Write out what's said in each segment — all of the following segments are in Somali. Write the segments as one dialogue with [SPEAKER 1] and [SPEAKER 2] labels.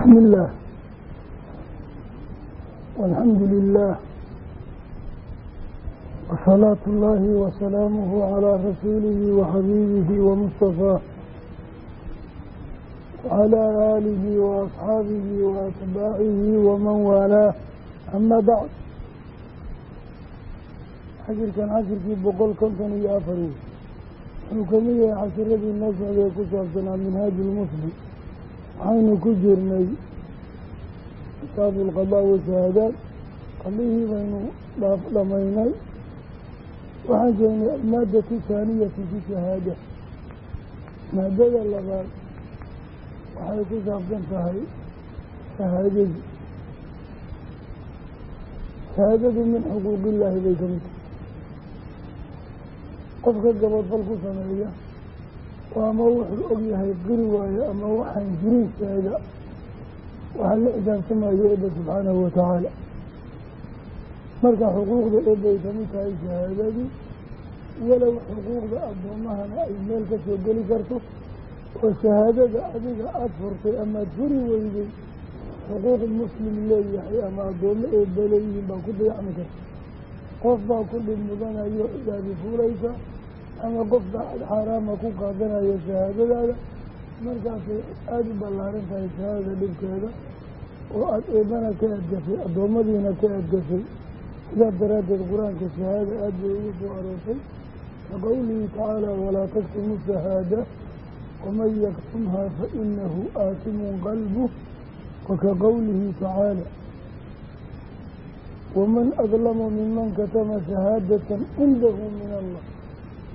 [SPEAKER 1] bismi illaah walxamdu lilah wasalaatu اllaahi wasalaamuhu calaa rasuulihi waxabiibihi wamustafaa wacalaa aalihi waasxaabihi waatbaacihi waman waalaah ama bacd xashirkan cashirkii boqol konton iyo afar. Wuxuu ka mid yahay cashiradii noo socday ee ku saabsanaa minhaaj lmusli waxaynu ku jirnay kitaabu alqadaa washahaadaad qadihii baynu dhaaf dhamaynay. Waxaan joognay almaadatu thaaniyati fi shahaada. Maadada labaad waxay ku saabsan tahay shahaadadu. Shahaadadu min xuquuqillaahi bay ka mid tahay. Qofka gabadfal ku sameeya ama wuxuu og yahay qiri waayo ama waxaan jirin waxaa la xisaabtamayo eebba subxaanahu watacaala marka xuquuqda eebbay ka mid tahay shahaadadu walow xuquuqda addoommahana ay meel ka soo geli karto oo shahaadada adiga aada furtay amaad furi weyday xuquuq muslim leeyahay ama addoommo eebba leeyihiin baa ku dayacmi karta. Qof baa ku dhib mudanayo idaabi fuulaysa ama qof baa ad xaaraama ku qaadanayo shahaadadaada markaasay aada u ballaaran tahay shahaadada dhibkeeda oo aada eebana ka adgashay addoommadiina ka adgashay sidaas daraaddeed qur'aanka shahaada aada bay ugu soo aroortay ka qowlihi tacaala walaa taktumu shahaada waman yaktumhaa fa inahu aatimun qalbuh wa ka qowlihi tacaala waman adlamu minman katama shahaadatan cindahu min allah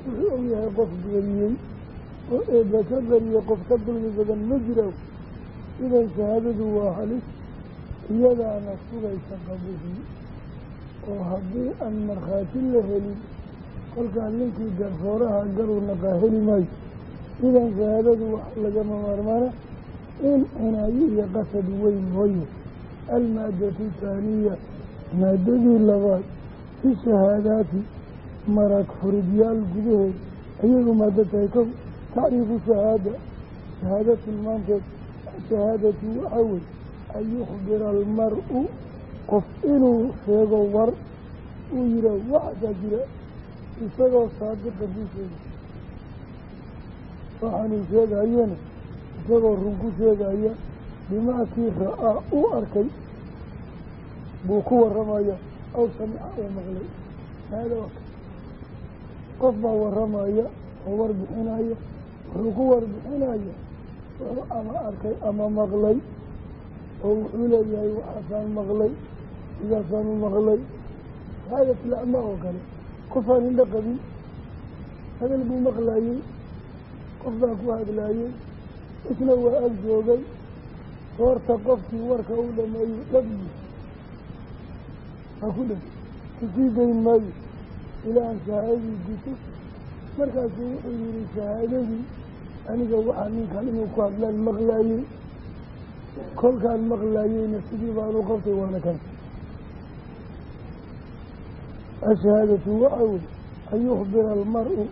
[SPEAKER 1] wuxuu og yahay qof gariyey oo eebba ka gariyey qof ka dulmi badan ma jiro idan shahaadadu waa halis iyadaana sugaysa qabuhii oo haddii aan markhaati la helin kolkaa ninkii garsooraha garuu naqaa heli maayo idan shahaadadu wax lagama maarmaana in cinaayo iyo qasad weyn mooye almaadatu thaaniya maadadii labaad fi shahaadaati marag furidyaal gudaheed ayagu maado tahay kow tacriifu shahaada shahaada tilmaanteed ashahaadatu waxaa wey an yukhbira almar-u qof inuu sheego war uu yihaa waxasaa jira isagoo saadiqan ku sheega waxaanuu sheegayana isagoo run ku sheegaya bimaa kii ra'aa uu arkay buu ku waramaya aw samica uu maqlay. Shahaada waa qof baa waramaya oo warbixinaya wuxuu ku warbixinaya wuxuu ama arkay ama maqlay oo wuxuu leeyahay waxaasaan maqlay sidaasaan u maqlay. Shahaadatlacma oo kale qofaan indha qabin hadal buu maqlayey qof baa ku hadlaayey isna waa ag joogay soorta qofkii warka u dhameeyo dhagyi ha ku dheg ka sii dayn maayo ilaahan shahaadadii guto markaasuu wuxuu yihi shahaadadii aniga waxaa ninkan inuu ku hadlaan maqlaayey. Kolkaan maqlaayeyna sidii baan u qabtay waana kan. Ashahaadatu waxa wey an yukhbira almar-u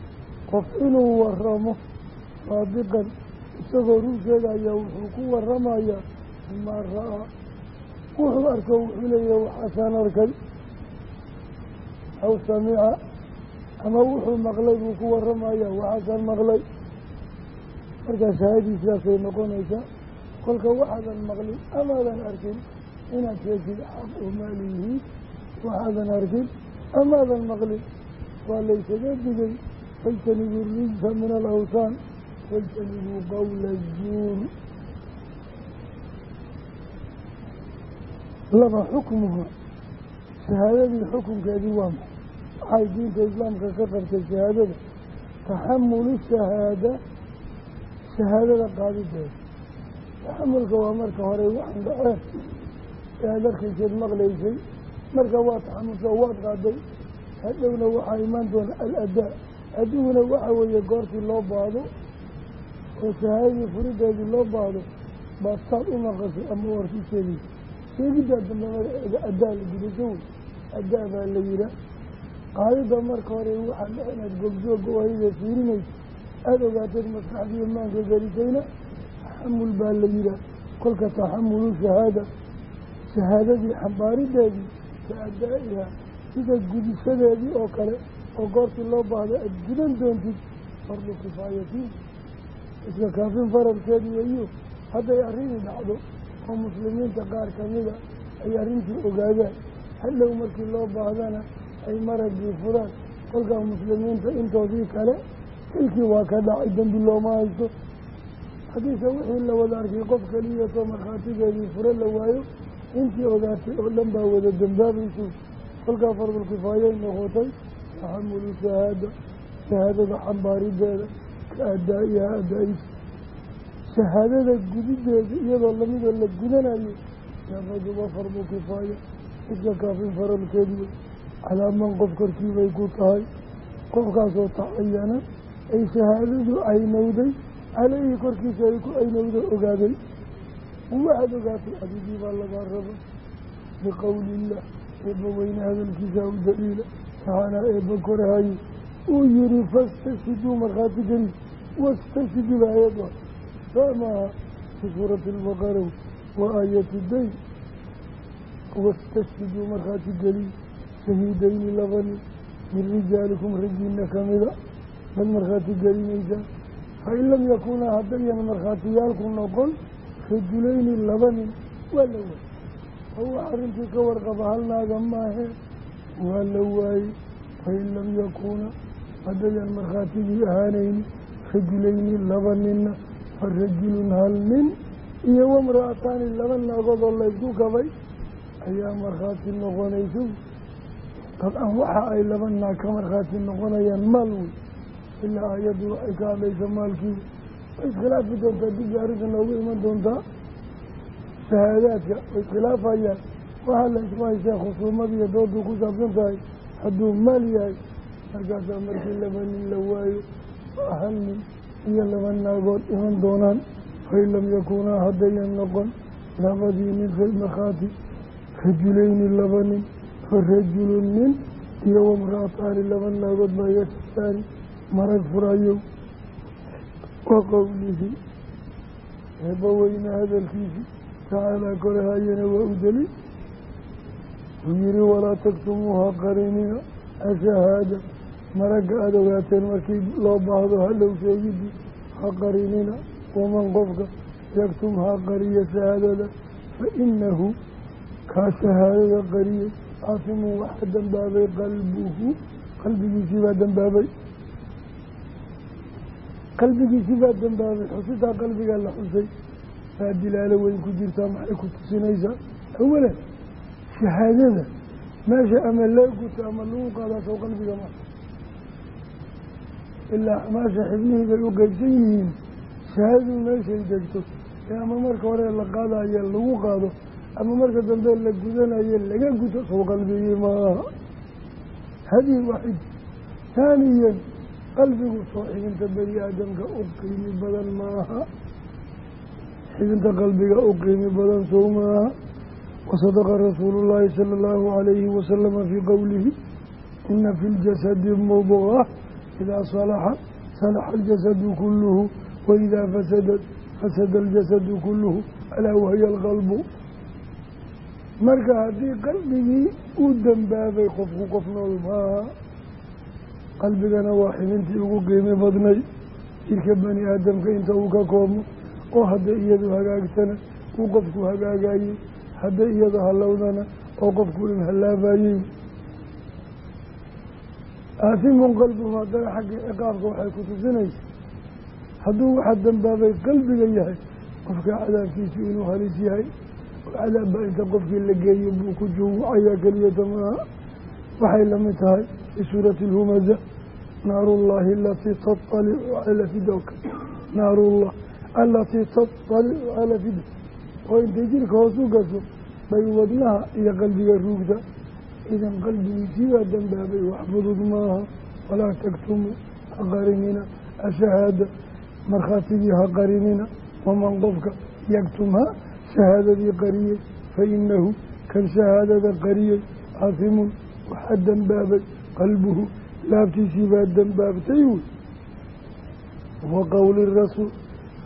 [SPEAKER 1] qof inuu waramo saadiqan isagoo run sheegaya wuxuu ku waramayaa bimaa ra'aa. Wuxuu arko wuxuu leeyahay waxaasaan arkay aw samica ama wuxuu maqlay buu ku waramaya waxaasaan maqlay. Markaa shahaadii sidaasay noqonaysaa kolka waxaadan maqlin amaadan arkin inaad sheegtid xaq oo maaliyihiin waxaadan arkin amaadan maqlin waa laysaga digay fajtanibuu rijsa min alawsaan wajtanibuu qawla zuur. Laba xukmuha shahaadadii xukunkeedii waa maxay waxay diinta islaamka ka qabtay shahaadada. Taxamulu shahaada shahaadada qaadideeda taxamulka waa marka hore waxaan dhaceen ee arkayseed maqlaysay. Marka waa taxamulka waad qaaday hadhowna waxaa imaan doona al-adaa adiguna waxa weeye goortii loo baado oo shahaadadii furideedii loo baado baad saad u maqashay ama warku sheegaysa sheegiddaa dambe adaa la gudasho wey adaa baa la yihaa qaadida marka hore waxaa inaad gogjooga wahayda fiirinaysa aada ogaateed maskaxdiiyo maanka gelisayna taxamul baa la yihaa kolka taxamulu shahaada shahaadadii xambaarideedii ka adaa-iha sida gudishadeedii oo kale oo goortii loo baahda aada gudan doontid fardu kifaayatiin iska kaafin faradkeedi weeyo hadday arrini dhacdo oo muslimiinta qaar kamida ay arrintii ogaadaan. Hadhow markii loo baahdana ay maragii furaan. Kolkaa muslimiinta intoodii kale xilkii waa ka dhacay dembi looma haysto. Haddiise wixii la wada arkay qof keliyato markhaatigeedii fure la waayo intii ogaatay oo dhan baa wada dembaabayso kolkaa fardulkifaayay noqotay taxamulu shahaada shahaadada xambaarideeda ka adaa-iha adaa-isa shahaadada gudideeda iyadoo lamidoo la gudanayo yaafaduba fardu kifaaya. Iska kaafin faralkeediyo calaa man qof korkiibay ku tahay. Qofkaasoo tacayana ay shahaadadu aynowday caleyhi korkiisa ay ku aynowda ogaaday. Waxaad ogaatay adigii baa lagaa raba biqowliillah eebba weyne hadalkiisa u daliila. Taxaanaa eebba korahaye uu yihi fastashhiduu markhaati geli. Wastashhidi ba ayada saa maaha fi suurati albaqara wa aayatu dayn wastashhiduu markhaati shahiidayni labani min rijaalikum ragiina kamida dad markhaati gelinaysa fain lam yakunaa haddayan markhaatiyaalku noqon rajulayni laba nin waa la waayey. Oo arrintii ka warqaba halnaaga maahe waa la waayey. Fain lam yakuuna haddayan markhaatigii ahaanayni rajulayni laba ninna fa rajulun hal nin iyo wamra-ataani laba naagood oo laysku kabay ayaa markhaati noqonayso dabcan waxa ay laba naag ka markhaati noqonayaan maal wey ilaa ayaddu waxay ka hadlaysa maalkii. Way iskhilaafi doontaa dibbi arrinta noogu iman doontaa. Shahaadaadka way iskhilaafayaan waxaa la isku haystaa khusuumadiiyo doodu ku saabsan tahay. Hadduu maal yahay markaasaa markii laba nin la waayo hal nin iyo laba naagood iman doonaan fain lam yakunaa haddayan noqon. Labadii nin markhaati rajulayni laba nin fa rajulun nin iyo wamra-ataani laba naagood baa yatasaani marag furayo wa qowlihi eebba weyne hadalkiisii tacaalaa korahayana waa u deli uu yihi walaa taktumuuha qarinina ashahaada maragga aada ogaateen markii loo baahdo hadhow sheegidii ha qarinina waman qofka yaktum ha qariya shahaadada fa inahu kaa shahaadada qariyey caasimun waxaa dembaabay qalbuhu qalbigiisii baa dembaabay qalbigiisii baa dembaabay xusitaa qalbigaa la xusay baa dilaalo weyn ku jirtaa maxay ku tusinaysaa awalan shahaadada meesha ama loo guto ama lagu qaadaa sow qalbiga ma ilaa meesha xibnihii bay u qeybsan yihiin shahaadadu meeshay degto ee ama marka hore la qaadayo lagu qaado ama marka dambe la gudanayo laga guto sow qalbigii maaha. Hadii waxid taaniyan qalbigu soo xibinta bani aadamka u qiimi badan maaha. Xibinta qalbiga u qiimi badan sow maaha. Wasadaqa rasuulu llaahi sala allahu calayhi wasalama fii qowlihi ina fi ljasadi mudqa idaa salaxa salaxa aljasadu kuluhu waidaa fasadat fasada aljasadu kuluhu alaa wahiya alqalbu marka haddii qalbigii uu dembaabay qofku qof nool maaha qalbigana waa xibintii ugu qiimi badnay. Jirka bani aadamka inta uu ka koobmo oo hadday iyadu hagaagtana uu qofku hagaagayey hadday iyadu hallowdana oo qofku in hallaabayey aasimun qalbuhu haddana xagga ciqaabka waxay ku tusinaysa hadduu waxa dambaabay qalbiga yahay qofka cadaabkiisu inuu halis yahay oo cadaabba inta qofkii la geeyo buu ku juuwacayaa keliyata maaha waxay la mid tahay fii suurati alhumaza naarullahi alatii taطalicu cala fidowka naarullah alatii taطalicu calaa fida oo intay jirka hoos u gasho bay wadnaha iyo qalbiga ruugta. Idan qalbigiisii baa dambaabay wax fudud maaha walaa taktumu ha qarinina ashahaada markhaatigii ha qarinina waman qofka yaktumha shahaadadii qariyey fa inahu kan shahaadada qariyey caasimun waxaa dembaabay qalbuhu laabtiisii baa dembaabtay wey wa qowli rasuul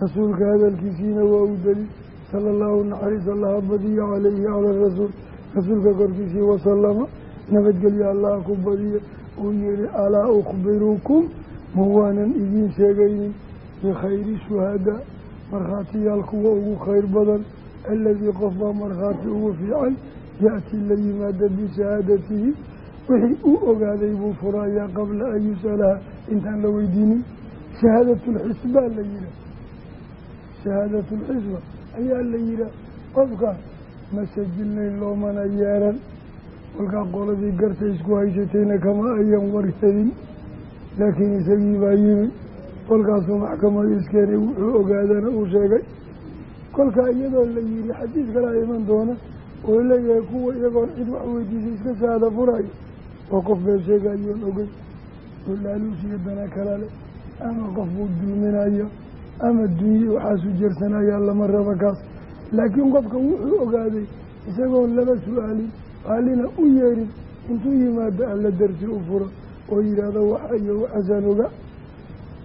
[SPEAKER 1] rasuulka hadalkiisiina waa u deli sala allahu naxariis allaha badiya calayhi cala rasuul rasuulka korkiisii wasalama nabadgelya allaha ku badiya uu yihi alaa ukhbirukum ma waanan idiin sheegaynin bikhayri shuhadaa markhaatiyaal kuwa ugu khayr badan aladii qof baa markhaati ugu fiican ya-ti la yimaada bishahaadatihi wixii uu ogaaday buu furayaa qabla an yus'alaha intaan la weydiinin shahaadatulxisbaa la yihaah shahaadatulxisba ayaa la yihaah qofka ma sajilnayn loomana yeeran kolkaa qoladii garta isku haysatayna kama ayan warhelin laakiin isagii baa yimi kolkaasuu maxkamada iskeenay wuxuu ogaadana uu sheegay kolkaa iyadoo la yihi xadiis kalaa iman doona oo leeyahay kuwa iyagoon cid wax weydiisay iska shahaada furayo oo qof bee sheegayoon ogey oo laaluushiyo dana kala leh ama qof buu dulminaya ama dunye waxaasu jersanayaa lama raba kaas. Laakiin qofka wuxuu ogaaday isagoon laba su'aalin aalina u yeerin intuu yimaado alla darsi u furo oo yidhaahdo waxa iyo waxaasaan oga.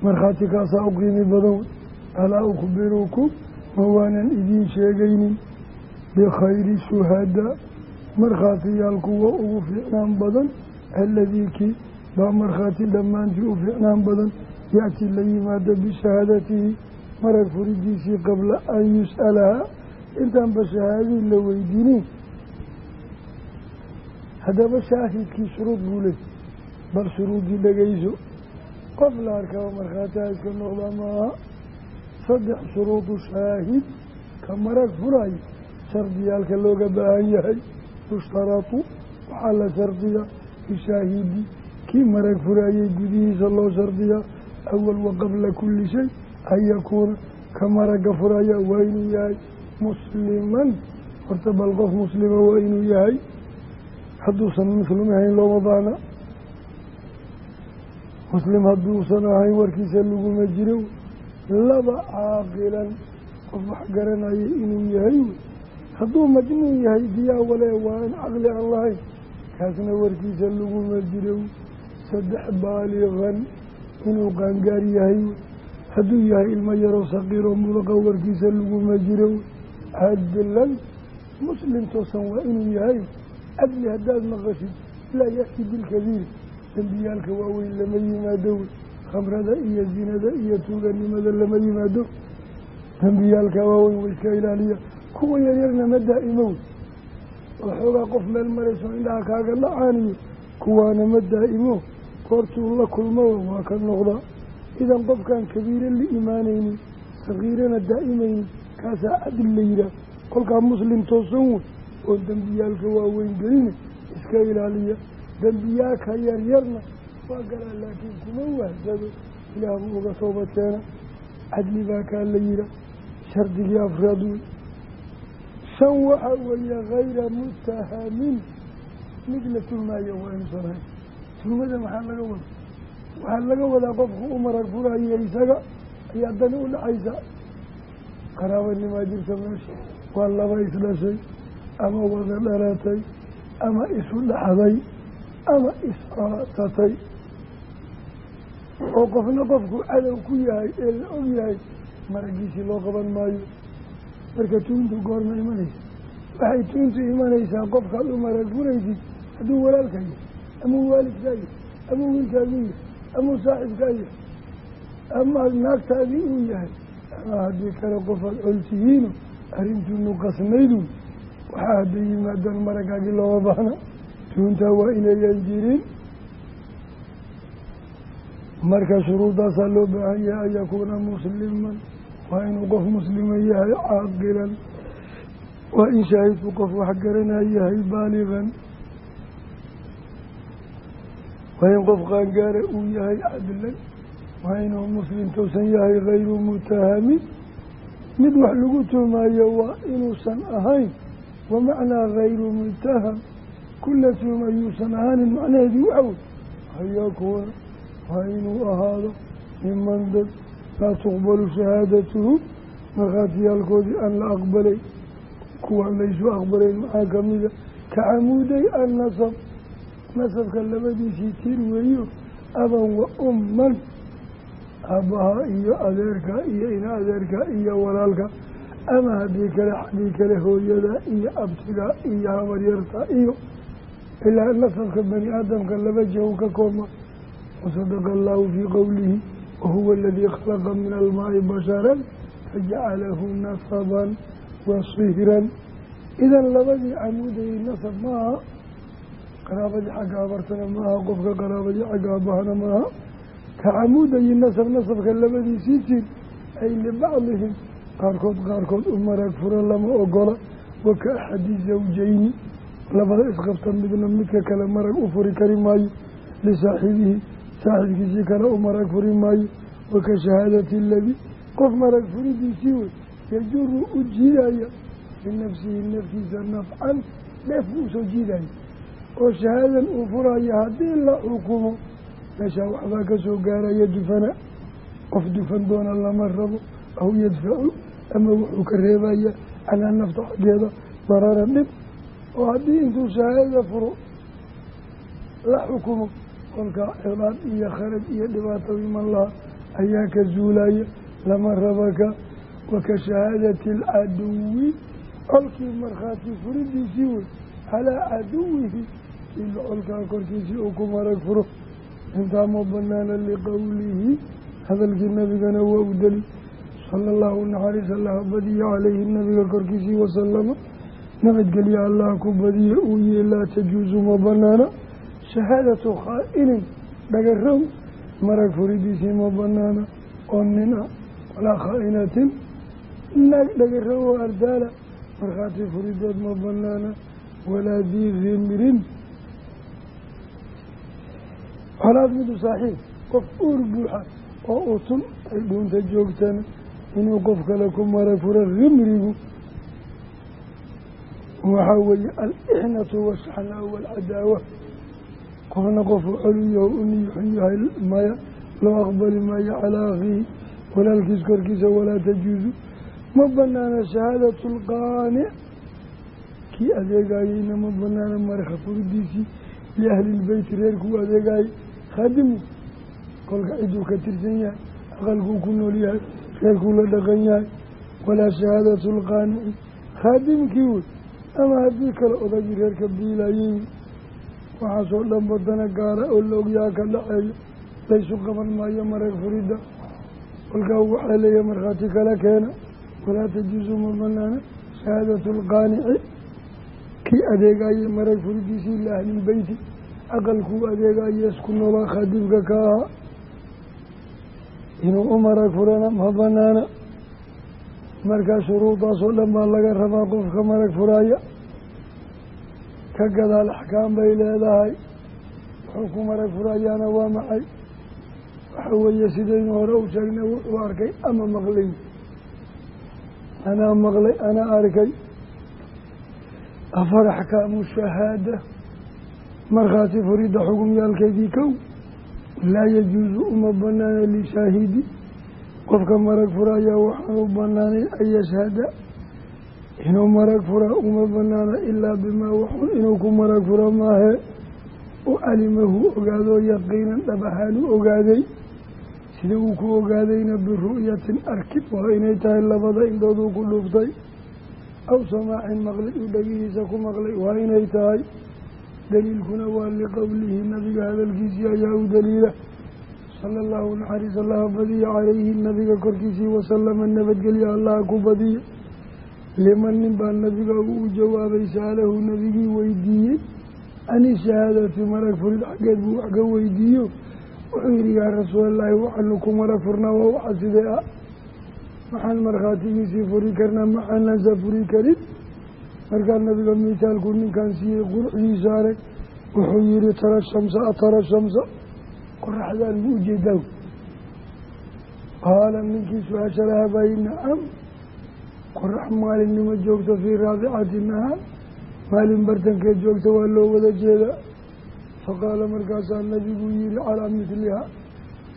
[SPEAKER 1] Markhaati kaasaa u qiimi badan. Alaa ukhbirukum ma waanan idiin sheegaynin bikhayri shuhadaa markhaatiyaal kuwa ugu fiicnaan badan aladii kii baa markhaati dhammaantii u fiicnaan badan ya-ti la yimaada bishahaadatihi marag furidiisii qabla an yus'alahaa intaanba shahaadii la weydiinin haddaba shaahidkii shuruud buu ley bal shuruudii dhegeyso qof la arkaba markhaatiha iska noqda maaha saddex shuruudu shaahid ka marag furayo shardiyaalka looga baahan yahay yushtaratu waxaa la shardiyaa bishaahidi kii marag furayay gudihiisa loo shardiyaa awal wa qabla kulli shay an yakuuna ka maragga furaya waa inuu yahay musliman. Horta bal qof muslima waa inuu yahay hadduusan muslim ahayn looma baana muslim hadduusan ahayn warkiisa laguma jiro laba caaqilan qof wax garanaya inuu yahay hadduu majnuun yahay diyaa walee waa in caqli aan lahayn. Kaasna warkiisa laguma jiro saddex baaliqan inuu qaangaar yahay. Wey hadduu yahay ilmo yaroo saqiiroo mudaqa warkiisa laguma jiro cadlan muslim toosan waa inuu yahay. Cadli haddaad maqashid laa ya'ti bilkabiir dembiyaalka waaweyn lama yimaado wey khamrada iyo zinada iyo tuuganimada lama yimaado. Dembiyaalka waaweyn way iska ilaaliya kuwa yaryarna ma daa'imo wey oo xoogaa qof meel marayso indhaha kaaga dhacaaniyo kuwaana ma daa'imo goortuu la kulmo waa ka noqdaa idan qofkaan kabiire la imaanaynin sakiirana daa'imaynin kaasaa cadli la yidhaah kolkaa muslim toosan wey oo dembiyaalka waaweyn gelina iska ilaaliya. Dembiyaalka yaryarna waa galaa laakiin kuma wahsado ilaah buu uga toobad keena cadli baa kaa la yihaa shardigii afraad wey shan waxaa weeye hayra mutahamin mid la tuhmaayo waa inuusan hayn tuhmada maxaa laga wada waxaa laga wadaa qofku u marag furaya isaga ayaa dani u dhacaysa qaraabanimaa jirta meesha waa laba isdhashay ama wada dhalatay ama isu dhaxday ama is-aasatay oo qofna qofku cadow ku yahay ee la og yahay maragiisii loo qaban maayo. Marka tuuntu goorma imanaysa waxay tuuntu imanaysaa qofkaad u marag furaysid hadduu walaalka yahay amau waalidkaa yahay amau wiilkaagii yahay amau saaxibkaa yahay ama naagtaadii uu yahay ama haddii kale qofaad coltihiino arrintuunu qasnaydu waxaa hadday yimaadaan maragaagii looma baahna. Tuuntaa waa inayan jirin marka shuruudaasaa loo baahan yahay an yakuuna musliman. Waa inuu qof muslima yahay caaqilan. Waa in shaahidku qof wax garanaa yahay baaligan. Waa in qof qaangaara uu yahay cadlan. Waa inuu muslim toosan yahay hayru mutahamin mid wax lagu tuhmaayo waa inuusan ahayn. Wa macnaa hayru mutaham. Kula tuhum ayuusan ahaanin macnaheedii waxawey an yakuuna waa inuu ahaado miman dad laa tuqbalu shahaadatuhu markhaatiyaalkoodii aan la aqbalay kuwaan laysu aqbalayn maxaa ka camuuday annasab nasabka labadiisii tir weeyo aban wa umman aabbaha iyo adeerka iyo ina adeerka iyo walaalka. Ama haddii kale xaggii kale hooyada iyo abtiga iyo habaryarta iyo ilaa nasabka bani aadamka laba ka koobma wasadaqa allahu fii qowlihi wahuwa aladii khalaqa min almaai basharan fajacalahu nasaban wasihran idan labadii camuudayay nasab maaha qaraabadii xagga abartana maaha qofka qaraabadii xagga abahana maaha ka camuudayi nasab nasabka labadiisii jir ay libacdihim qaarkood qaarkood u marag furo lama ogola waka axadi zawjayni labada isqabta midna midka kale marag u kari maayo lisaaxibihi saaxibkiisii kale u marag furi maayo waka shahaadati aladii qof marag furidiisii wey yajuru u jiidaya binafsihi naftiisa nafcan dheef buu u soo jiidaya. Oo shahaadan uu furayo haddii la xukumo meeshaa waxbaa ka soo gaaraya dufana. Qof dufan doona lama rabo aw yadfacu ama wuxuu ka reebaya calaa nafta xaggeeda dararan dhib. Oo haddii intuu shahaadada furo la xukumo kolkaa ciqaab iyo kharaj iyo dhibaato iman laha ayaa ka zuulaya. Lama rabaka waka shahaadati alcaduwi colkii markhaati furidiisii wey calaa caduwihi ila colkaa korkiisii uu ku marag furo. Intaa ma banaana liqowlihi hadalkii nabigana waa u sala allahu naxariis allaha badiya caleyhi nabiga korkiisii wasalama nabadgelya allah ku badiye uu yihi laa tajuusu ma banaana shahaadatu khaa-inin dhagarow marag furidiisii ma banaana oo nin ah walaa khaa-inatin naag dhagarow oo ardaala markhaati furidood ma banaana walaa dii himrin holaad midu saaxiib qof uur buuxa oo utun ay dhuunta joogtana inuu qof kale ku mara furo himrigu waxaa weeye alixnatu washaxnaa waalcadaawa qofna qofuu coluyaho u niyuxun yahay maya loo aqbali maayo calaa akhiihi walaalkiis korkiisa walaa tajuusu ma banaana shahaadatu lqaanic kii adeegayeyna ma banaana marka furidiisii liahlilbeyti reerkuu adeegayay. Khaadimu kolka ciduu ka tirsan yahay aqalkuu ku nool yahay reerkuu la dhaqan yahay. Walaa shahaadatu lqaanici khaadimkii wey ama haddii kale odagii reerka biilayey waxaasoo dhan badana gaara oo la ogyaha ka dhaceeyo laysu qaban maayo marag furidda kolkaa waxaa leeyahay markhaati kala keena walaa tajuusu ma banaana shahaadatu lqaanici kii adeegayey marag furidiisii liahlilbeyti aqalkuu adeegayo isku noolaa khaadimka ka ahaa inuu u marag furana ma banaana markaa shuruudaasoo dhan baa laga rabaa qofka marag furaaya ka gadaal axkaam bay leedahay. Wuxuu ku marag furayaana waa maxay? Waxa weeye sidaynu hore u sheegnay wuxuu arkay ama maqlay? Anaa maqlay anaa arkay. Afar axkaamu shahaada markhaati furidda xukumyaalkeedii kow laa yajuusu uma banaana lishaahidi qofka marag furaya waxaan u banaanay an yashhada inuu marag fura uma banaana ilaa bimaa waxun inuu ku marag furo maahee u calimahu ogaadoo yaqiinan dhab ahaan u ogaaday. Sida uu ku ogaadayna biru'yatin arkib waa inay tahay labada indhood uu ku dhuuftay. Aw samaacin maqlay uu dhegihiisa ku maqlay waa inay tahay. Daliilkuna waa liqowlihi nabiga hadalkiisii ayaa u daliila. Sala allahu naxariis allaha badiya calayhi nabiga korkiisii wasalama nabadgelya allaha ku badiya liman nin baa nabiga uu u jawaabay saalahu nabigii weydiiyey ani shahaadati marag furid xaggeed buu wax ka weydiiyo wuxuu yihi yaa rasuulallaahi waxaanu ku marag furnaa waa waxa sidee ah maxaan markhaatigiisii furi karnaa maxaanansa furi karin markaa nabiga mitaalku ninkan siiyey quruxdiisa arag wuxuu yihi tara shamsa atara shamsa qoraxdaan ma u jeedaa qaala ninkii su'aasha lahaa bayi nacam qorax maalinimo joogto fii raabicati nahaar maalin bartankeed joogta waa loo wada jeedaa faqaala markaasaa nabigu yihi calaa midliha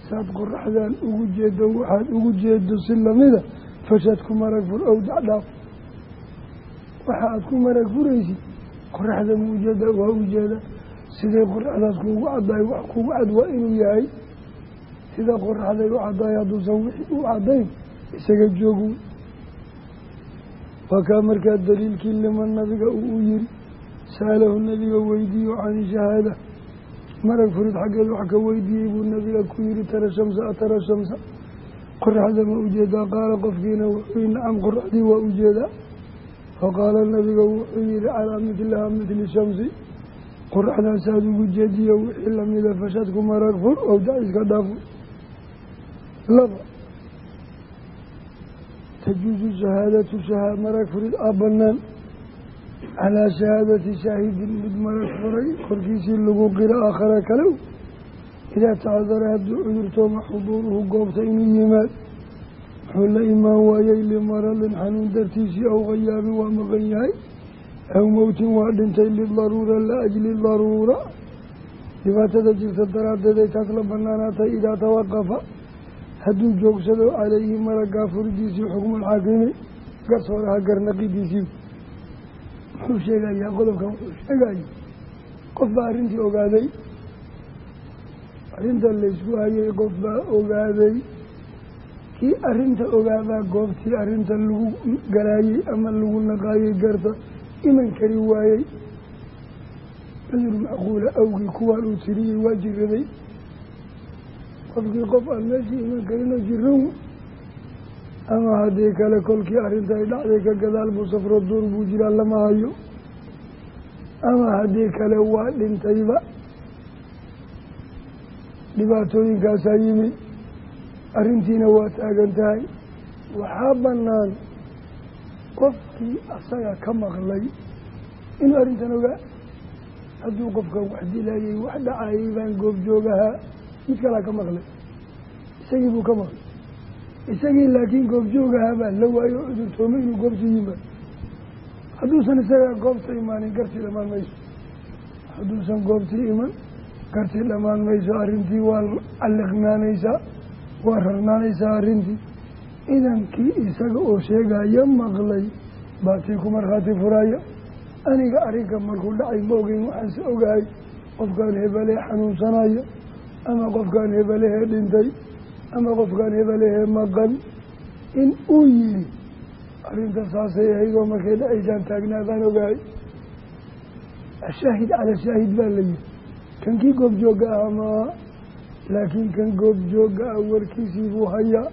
[SPEAKER 1] saad qoraxdaan ugu jeedo waxaad ugu jeedo si lamida fashad ku marag fur ow dacdhaaf waxa aad ku marag furaysid ma ujeeda waa ujeeda siday qoraxdaas kuugu caddahay wax kugu cad waa inuu yahay? Sida qoraxday u caddahay hadduusan wixii u caddayn isaga joogu waa kaa markaa daliilkii liman nabiga uu u yiri sa'alahu nabiga weydiiyo cani shahaada. Marag furid xaggeed wax ka weydiiyey buu nabiga ku yihi tara shamsa atara shamsa. Qoraxda ma u jeedaa qaala qofkiina wuxuu yihi nacam qoraxdii waa u jeedaa faqaala nabiga wuxuu yihi calaa midlihaa midli shamsi. Qoraxdaasaad ugu jeediyo wixii lamida fashadku marag fur ow da iska dhaafo laba tajuusu shahaadatu shahaa marag furid a banaan calaa shahaadati shaahidin mid marag furay korkiisii lagu qiro aakhara kale idaa tacadara hadduu cudurtooma xuduuruhu goobta inuu yimaad wuxuu la imaan waayey limaradin xanuun dartiisii aw hayaabin waa maqan yahay aw mowtin waa dhintay lidaruura la ajli daruura dhibaatada jirta daraaddeed ay taas la banaanaatay idaa tawaqafa hadduu joogsado calayhi maraggaa furidiisii xukmulxaakimi garsooraha garnaqidiisii muxuu sheegayaa qodobkan wuxuu sheegaya qof baa arrintii ogaaday. Arrinta laysku hayay qof baa ogaaday. Kii arrinta ogaadaa goobtii arrinta lagu galaayey ama lagu naqaayey garta iman kari waayey. Cudur macquula awgii kuwaan uu tiriyey waa jiraday qofkii qof aan meeshii iman karinoo jiran ama haddii kale kolkii arrinta ay dhacday ka gadaal buu safro duur buu jiraa lama hayo. Ama haddii kale waa dhintayba dhibaatooyinkaasaa yimid arrintiina waa taagan tahay. Waxaa bannaan qofkii asaga ka maqlay inuu arrintan ogaa hadduu qofka wax dilayay wax dhacayay baan goobjoogahaa mid kalaa ka maqlay. Isagii buu ka maqlay. Isagii laakiin goobjoogahaa baa la waayo cudurtoomay inuu goobta yimaad hadduusan isagaa goobta imaanin gartii dhammaan mayso. Hadduusan goobtii iman gartii dhammaan mayso arrintii waa calliqnaanaysaa waa rarnaanaysaa arrintii. Idankii isaga oo sheegaya maqlay baatii ku markhaati furaya. Aniga arrinka markuu dhacay ma ogeyn waxaanse ogahay qofkaan hebelee xanuunsanaya ama qofkaan hebelehee dhintay ama qofkaan hebelehee maqan in uu yihi arrinta saasay ahaydoo markay dhacaysaan taagnaadaan ogahay. Ashaahid cala shaahid baa la yihi kan kii goobjooga ah maa laakiin kan goobjooga ah warkiisii buu hayaa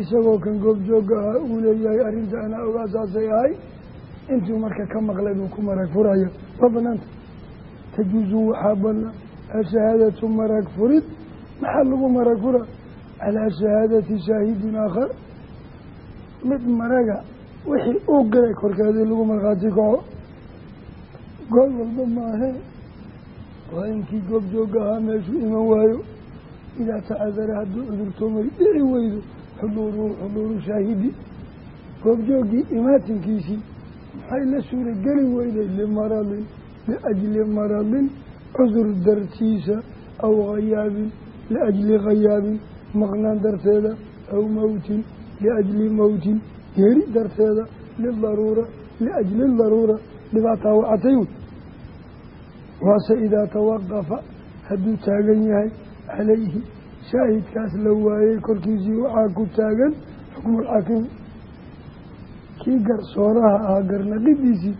[SPEAKER 1] isagoo kan goobjooga ah uu leeyahay arrinta anaa ogaa saasay ahay intuu marka ka maqlay buu ku marag furaya. Waa banaanta. Tajuusu waxaa banaan ashahaadatu marag furid maxaa lagu marag fura calaa shahaadati shaahidin aakhar mid maraga wixii uu qiray korkeedii lagu markhaati kaco gool walba maahe waa inkii goobjooga ahaa meeshuu iman waayo idaa tacadara hadduu cudurtoomay dhici weydo xuduuruhu xuduuru shaahidi goobjoogii imaatinkiisii maxay la suurageli weyday limaradin liajli maradin cudur dartiisa aw hayaabin liajli hayaabin maqnaan darteeda aw mowtin liajli mowtin geeri darteeda lidaruura liajli daruura dhibaataa wacatay wey waase idaa tawaqafa hadduu taagan yahay calayhi shaahidkaas la waayey korkiisii waxaa ku taagan xukmulxaakimi kii garsooraha ahaa garnaqidiisii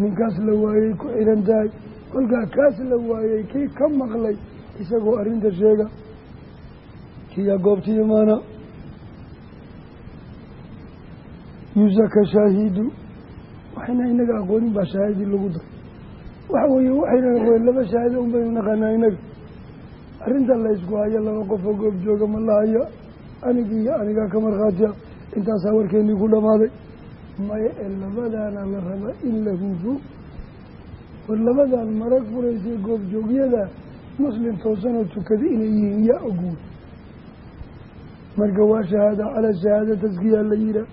[SPEAKER 1] ninkaas la waayey ku xihan tahay kolkaa kaas la waayey kii ka maqlay isagoo arrinta sheega. Kiyaa goobti imaana? Yusaka shaahidu. Waxayna inaga aqoonin baa shaahidii lagu daray waxa weeye waxayna aqoonin laba shaahida un baynu naqaanaa inaga. Arrinta la ysku hayo laba qofoo goob jooga ma la haya anigii iyo anigaa ka markhaatiya intaasaa warkeennii ku dhammaaday maya ee labadaana la raba in la hufo war labadan marag furaysay goobjoogyada muslim toosanoo tukada inay yihiin yaa ogwoy marka waa shahaada calaa shahaada taskiyaa la yihaah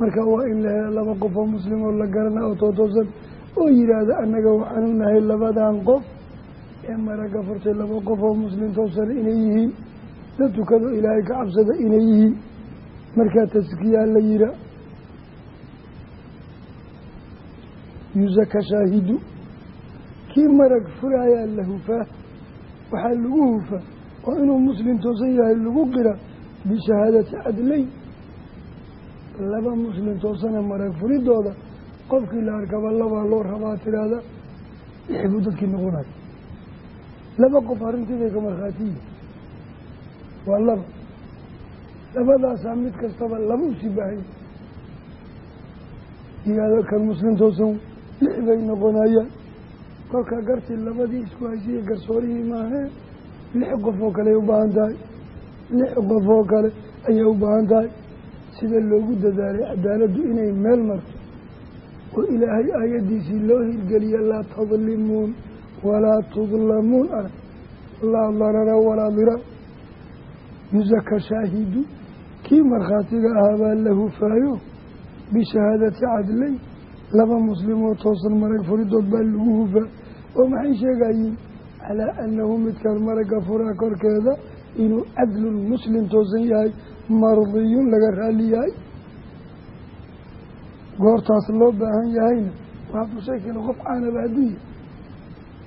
[SPEAKER 1] marka waa in la hela laba qof oo muslim oo la garana oo tootoosan oo yidhaahda annaga waxaanu nahay labadan qof. Ee maraga furtay laba qof oo muslim toosana inay yihiin. La tukado ilaahay ka cabsada inay yihiin. Markaa taskiyaa la yihaa yusaka shaahidu kii marag furaayaa la hufaa waxaa lagu hufaa oo inuu muslim toosan yahay lagu qira bishahaadati cadlayn laba muslim toosana marag furidooda qofkii la arkaba labaa loo rabaa tiraahda lix buu dadkii noqonayo laba qof arrintiibay ka markhaatiyi waa laba. Labadaasaa mid kastaba laba u sii baahaya iyaado kan muslim toosan lix bay noqonayaan kolka gartii labadii isku haysiya garsoorihii maahee lix qof oo kale ay u baahan tahay. Lix qof oo kale ayay u baahan tahay. Sida loogu dadaalay cadaaladdu inay meel marto oo ilaahay aayaddiisii loo hirgeliya laa tadlimuun walaa tudlamuun arag laa darara walaa diraar yusaka shaahidu kii markhaatiga ahaabaa la hufaayo bishahaadati cadlay laba muslimoo toosan marag furidood baa lagu hufaa oo maxay sheegayiin calaa annahu midkaan maragga furaa korkeeda inuu cadlun muslim toosan yahay mardiyun laga raali yahay. Goortaas loo baahan yahayna waa bushakila qof caanaba hadduu yahay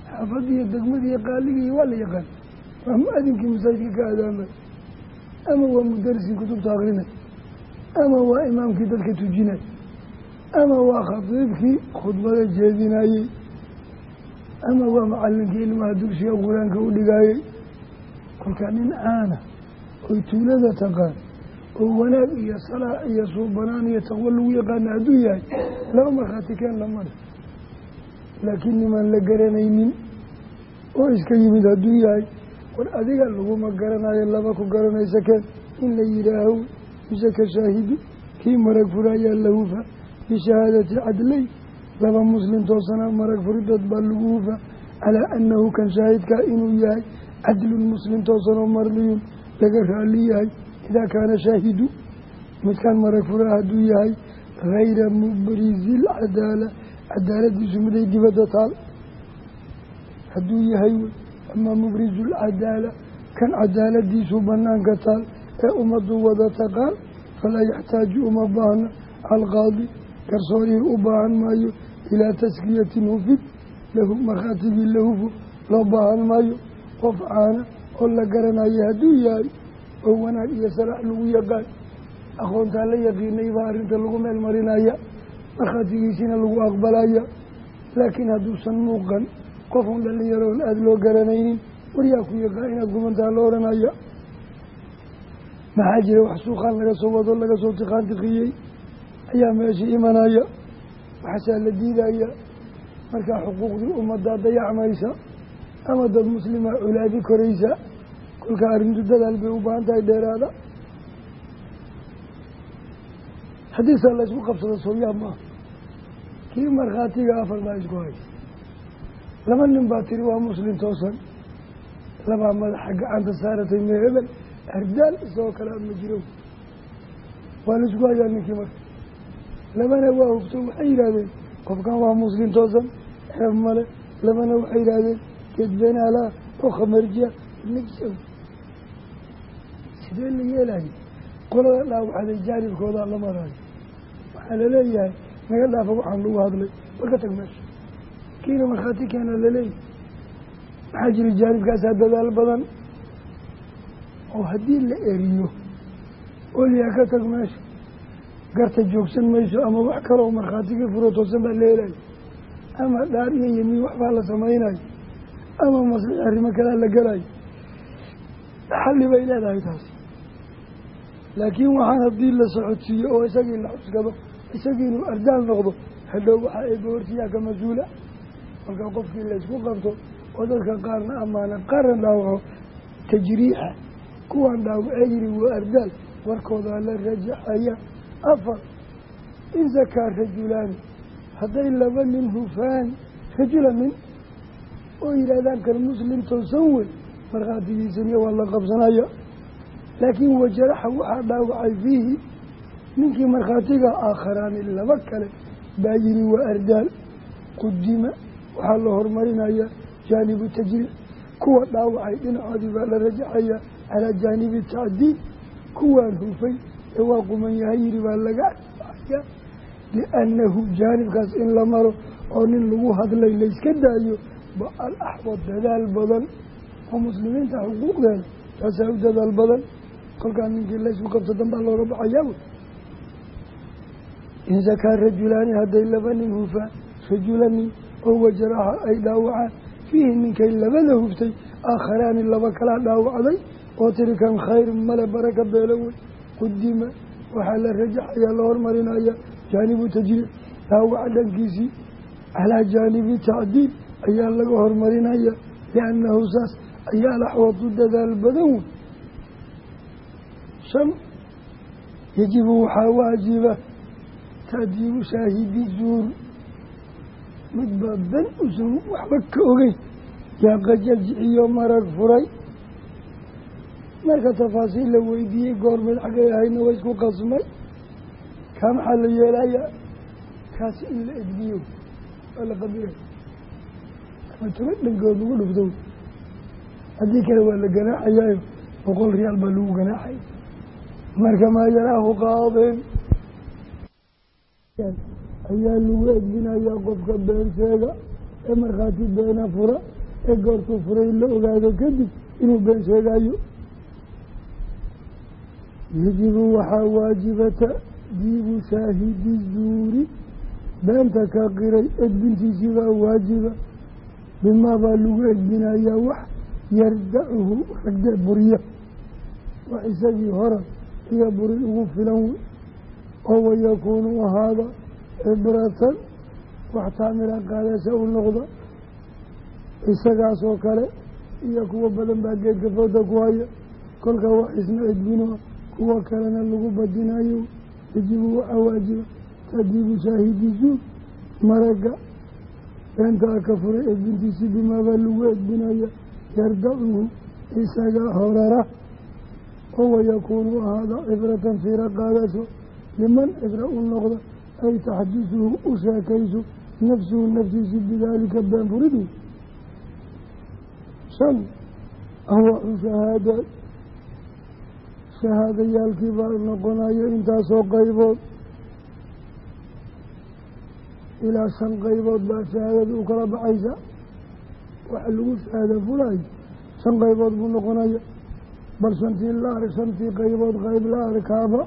[SPEAKER 1] xaafadiiyo degmadiiyo qaaligii waa la yaqaan. Waa mu'adinkii masaajidka ka adaamay ama waa mudariskii kutubta akrinay ama waa imaamkii dadka tujinay ama waa khatiibkii khudbada jeedinayey. Ama waa macalinkii ilmaha dugsiga qur'aanka u dhigaayey. Kolkaa nin caana oy tuulada taqaan oo wanaag iyo salaax iyo suubanaan iyo taqwo lagu yaqaana hadduu yahay laba markhaati keen lamada laakiin nimaan la garanaynin oo iska yimid hadduu yahay war adiga laguma garanayo laba ku garanaysa keen in la yidhaaho. Bisaka shaahidu kii marag furaayaa lahufa bishahaadati cadlay laba muslim toosana marag furidood baa lagu hufa calaa annahu kan shaahidkaa inuu yahay cadlun muslim toosanoo mardiyun laga raali yahay idaa kaana shaahidu midkaan marag furaa hadduu yahay hayra mubrizi lcadaala cadaaladiisu miday dibadda taal hadduu yahay wey ama mubrizu lcadaala kan cadaaladiisu banaanka taal ee ummaddu wada taqaan falaa yaxtaaju uma baahna alqaadi garsoorihii u baahan maayo ilaa taskiyatin hufid lahu markhaatigii lahufu loo baahan maayo. Qof caana oo la garanayo hadduu yahay oo wanaag iyo salaax lagu yaqaan. Aqoontaa la yaqiinay baa arrinta lagu meel marinaya markhaatigiisina lagu aqbalaya. Laakiin hadduusan muuqan qofun dhallinyaroon aada loo garanaynin waryaa ku yaqaan inaad gumantaa la odhanaya maxaa jira wax suuqaan laga soo wado laga soo tiqaantiqiyey ayaa meeshii imanaya. Waxaasaa la diidaya. Markaa xuquuqdii ummaddaa dayacmaysa ama dad muslima culaadi koraysa kolkaa arrintu dadaal bay u baahan tahay dheeraada. Haddiisaa la ysku qabsado sooyaab maaha kii markhaatiga afar baa isku haysa? Laba nin baa tiri waa muslim toosan. Labaa madaxa gacanta saaratay mee hebel ardaal isagoo kale ama jiro waa la isku hayaa ninkii marka labana waa hugto waxay yidhaahdeen qofkan waa muslim toosan xeeb male labana waxay yidhaahdeen geedbeenaalaa oo khamarjiya nigsow sidee la yeelayo qolada dhaawacday jaanibkoodaa la maraayo waxaa la leeyahay naga dhaafa waxaan lagu hadlay war ka tag meesha kiina markhaati keena laleeyahy maxaa jira jaanibkaasaa dadaal badan oo haddii la eriyo oo liyaa ka tag meesha garta joogsan mayso ama wax kaloo markhaatigii furo toosan baa la helayo. Ama dhaar iyo yemiin waxbaa la samaynayo. Ama maslix arrimo kalea la gelayo. Xalli bay leedahay taasi laakiin waxaan haddii la socodsiiyo oo isagii la xuskado isagii inuu ardaal noqdo hadhow waxaa eeba hortiyaa ka mas'uula. Markaa qofkii laysku qabto oo dadka qaarna ammaana qaarna dhaawaco tajriixa. Kuwaan dhaawacee yiri waa ardaal warkoodaa la rajaxaya afar in zakaa rajulaani hadday laba nin hufaan rajula nin oo yidhaahdaan kan muslim toosan wey markhaatigiisaniya waa la qabsanaya laakiin wajaraxa waxaa dhaawacay fiihi ninkii markhaatiga aakharaani laba kale baa yiri waa ardaal qudima waxaa la horumarinaya jaanibu tajriic kuwa dhaawacay dhinacoodii baa la rajaxaya calaa jaanibi tacdiil kuwaan hufay ee waa quman yahay yiri baa laga aya liannahu jaanibkaas in la maro oo nin lagu hadlay layska daayo ba al axwad dadaal badan oo muslimiinta xuquuqdeeda taasaa u dadaal badan kolkaa ninkii laysku qabto danbaa looga baxayaa wey in sakaa rajulaani hadday laba nin hufaan rajulanin oo wajaraxa ay dhaawacaan fiihi ninkay labada huftay aakharaani laba kalaa dhaawacday oo tiri kan khayr male baraka beelo wey qudima waxaa la rajaxayaa la hormarinaya jaanibu tajriic dhaawaca dhankiisii calaa jaanibi tacdiil ayaa laga hormarinaya liannahu saas ayaa laxwadu dadaal badan. Wey shan yajibu waxaa waajiba taadiibu shaahidi zuur mid baa ben usan waxba ka ogeyn yaa qajaljiciyo marag furay marka tafaasiil la weydiiyey goormeed xaggay ahayna waa isku qasmay. Kaa maxaa la yeelaya kaasi in la edbiyo waa la qabilay ama toban dhangood lagu dhufto haddii kale waa la ganaaxayaayo boqol riyaal baa lagu ganaaxay. Marka maa yaraahu qaadin ayaa lagu edbinayaa qofka beenseega ee markhaati beena fura ee goortuu furay la ogaado kadib inuu been sheegaayo yajibu waxaa waajibata diibu shaahidi zuuri beenta ka qiray edbintiisibaa waajiba bimaa baa lagu edbinayaa wax yardacuhu ragde buriya wax isagii hora iyo buri ugu filan wey oo wayakuunu ahaada cibratan wax taamila qaadasha u noqda isagaasoo kale iyo kuwo badan baa geedka fooda ku haya kolka wax isna edbino kuwo kalena lagu badinayo yajibu waxaa waajiba taadiibu shaahidi zuur maraga beentaa ka furay edbintiisi bimaabaa lagu edbinaya yardacuhu isaga horara oo wayakuunu ahaada cibratan fiira qaadasho liman cibra u noqda ay taxdisuhu u sheekayso nafsuhu naftiisi bidaalika been furidu. Shan anwaacu shahaadaad shahaadayaalkii baa noqonayo intaasoo qaybood. Ilaa shan qaybood baa shahaadada u kala baxaysa. Waxa lagu shahaada fulayo shan qaybood buu noqonaya bal shantii la shantii qaybood qayb la arkaaba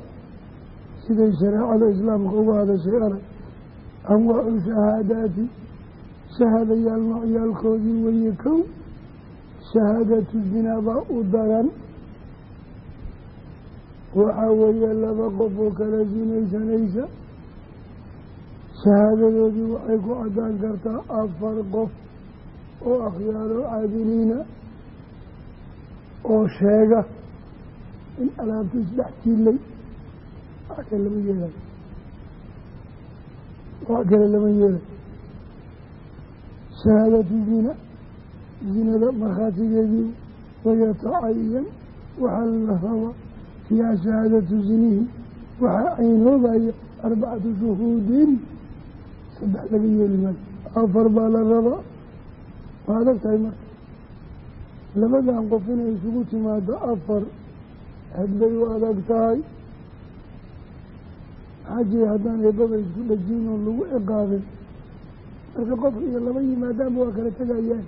[SPEAKER 1] siday shareecada islaamka uga hadashay arag. Anwaacu shahaadaati shahaadayaal noocyaalkoodii weeye kow. Shahaadatu zinaa baa u daran waxaa weeye laba qof oo kala sinaysanaysa shahaadadoodii waxay ku cadaan kartaa afar qof oo akhyaaro caadiliina oo sheega in alaabtu isdhex jiilay wax kale lama yeelayo wax kale lama yeelayo shahaadatu zina zinada markhaatigeedii wayatacayan waxaa la rabaa fiiha shahaadatu zinihi waxaa caynoobaya arbacatu shuhuudin saddex laga yeeli maayo afar baa la rabaa waa adag tahay marka labadan qof inay isugu timaado afar hadbay u adag tahay maxaa jira haddaan eebaba isku dhajiin oo lagu ciqaabin marka qof iyo laba yimaadaanba waa kala tegayaan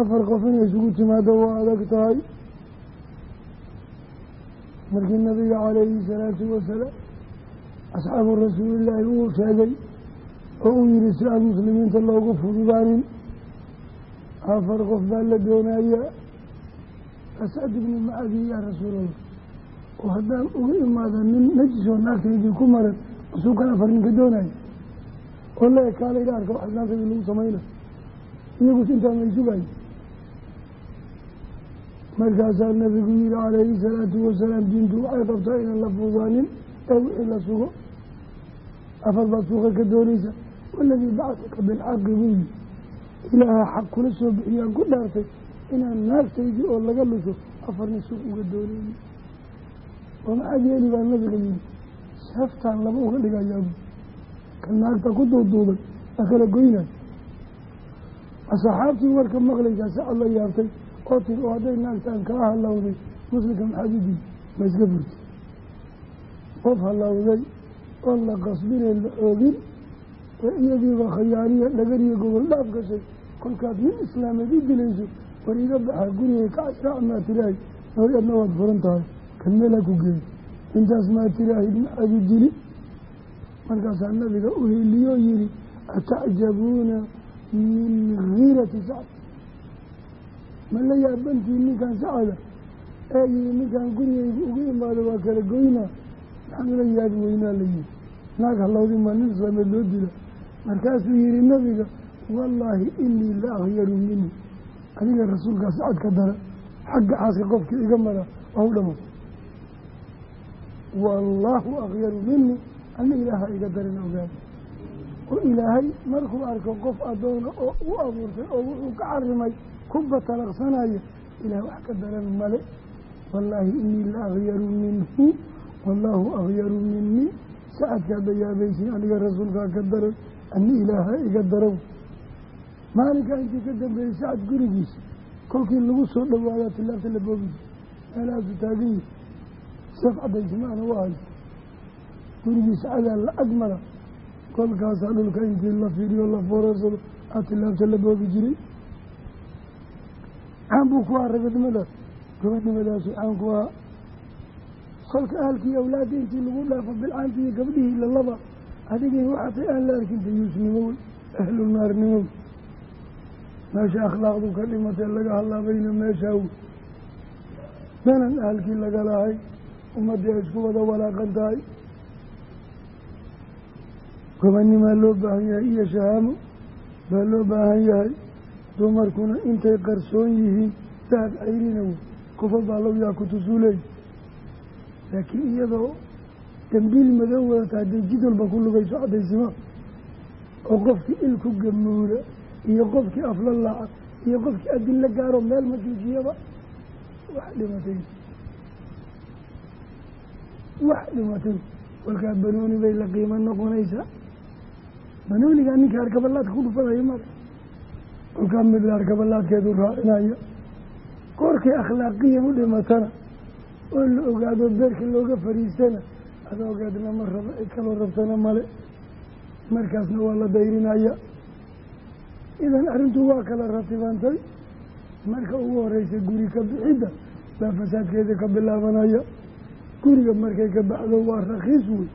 [SPEAKER 1] afar qof inay isugu timaado waa adag tahay markii nabiga calayhi salaatu wasalaam asxaabu rasuulillaahi uu sheegay oo uu yihi si aan muslimiinta loogu fududaanin afar qof baa la doonayaa ascad ibnu macadi yaa rasuulallah oo haddaan uga imaada nin najisoo naagtaydii ku maran masuu kan afar ninka doonaya oo la ekaala ila arka wax islaamtaydi lagu samayna iyagus intaa sugayo markaasaa nabigu yihi calayhi salaatu wasalaam diintu waxay qabtaa inaan la fudaanin ee wixii la sugo. Afar baad suuqa ka doonaysa. Waladii bacasaka bilxaqi buu yihi ilaaha xaq kula soo bixiyaan ku dhaartay inaan naagtaydii oo laga lusho afarna suuq uga doonayni. Oo maxaad yeeli baa nabiga yihi seeftaan laba uga dhigayaabu ka naagta ku duuduuban waa kala goynay asxaabtii warka maqlaysaa si alla yaabtay oo tiri oo hadday naagtaan kaa halawday muslimka maxaad u diiday ma iska furti qof halawday oon la qasbinee la oogin ee iyadiiba khayaaniya dhagariyo gogol dhaaf gashay kolkaad nin islaameed u dilayso war iga baxa gurigay ka casraac maa tirahay noor waad furan tahay kan meelha ku geey intaas maa tiraahid maxaad u dili markaasaa nabiga u heliyo yihi atacjabuuna min giirati sacd ma la yaabantii ninkan sacada ee yihi ninkan gurigaygu ugu imaado waa kala goynaa maxaan ula yaabi weynaa la yihi naag halowdii ma nin islaameed loo dila. Markaasuu yihi nabiga wallaahi inii la akhyaru minhu. Adiga rasuulkaa sacad ka dara xagga xaaska qofkii iga mara waa u dhamo. Wallaahu akhyaru mini ana ilaaha iga darin ogaada oo ilaahay markuu arko qof addoona oo u abuurtay oo wuxuu ka xarimay ku batalaqsanaya ilaah wax ka daran male. Wallaahi inii la akhyaru minhu wallaahu akhyaru minii sacadkaa bayaabaysin aniga rasuulkaa ka daran ani ilaaha iga daran maalinkaa intii ka dambeeyey sacad gurigiisa kolkii lagu soo dhawaadaa tilaabta la boobi meelahaasu taagan yihi seef cadaysmaana u haysa gurigiisa cadaa la agmara kolkaasaa dhulka intii la fiiriyo la foorarsado aa tilaabta la boobi jiray caan buu ku ahaa ragadnimadaas gabadhnimadaasuu caan ku ahaa kolka ahalkii awlaadda intii lagu dhaafo bilcaanti iyo gabdhihii lalaba adigay waxaatay aan la arkin dayuusnimo wey ahlu meesha akhlaaqdu ka dhimatee laga hadlaabayna meeshaa wey menan ahalkii laga lahay ummaddii ay isku wada walaaqan tahay. Gobanimaa loo baahan yahay iyo shahaamo baa loo baahan yahay dumarkuna intay qarsoon yihiin dahab cayrina wey kufo baalow yaa kutusuuley laakiin iyadoo dambiil madow wadata hadday jid walba ku lugayso cadaysima oo qofkii il ku gamuula iyo qofkii afla laaca iyo qofkii adilla gaaro meel ma joojiyaba wax dhimatay. Wax dhimatay. Kolkaa banooni bay la qiimo noqonaysaa. Banoonigaa ninka arkabalaadka ku dhufanayo mara kolkaa mid la arkabalaadkeedu raacinaya korkay akhlaaqiyan u dhimatana oo la ogaado beerka looga fariistana adoogeedna ma rabo cid kaloo rabtana male markaasna waa la dayrinaya. Idan arrintu waa kala ratibantay marka ugu horeysa guri ka bixidda baa fasaadkeeda ka bilaabanaya. Guriga markay ka baxdo waa rakiis wey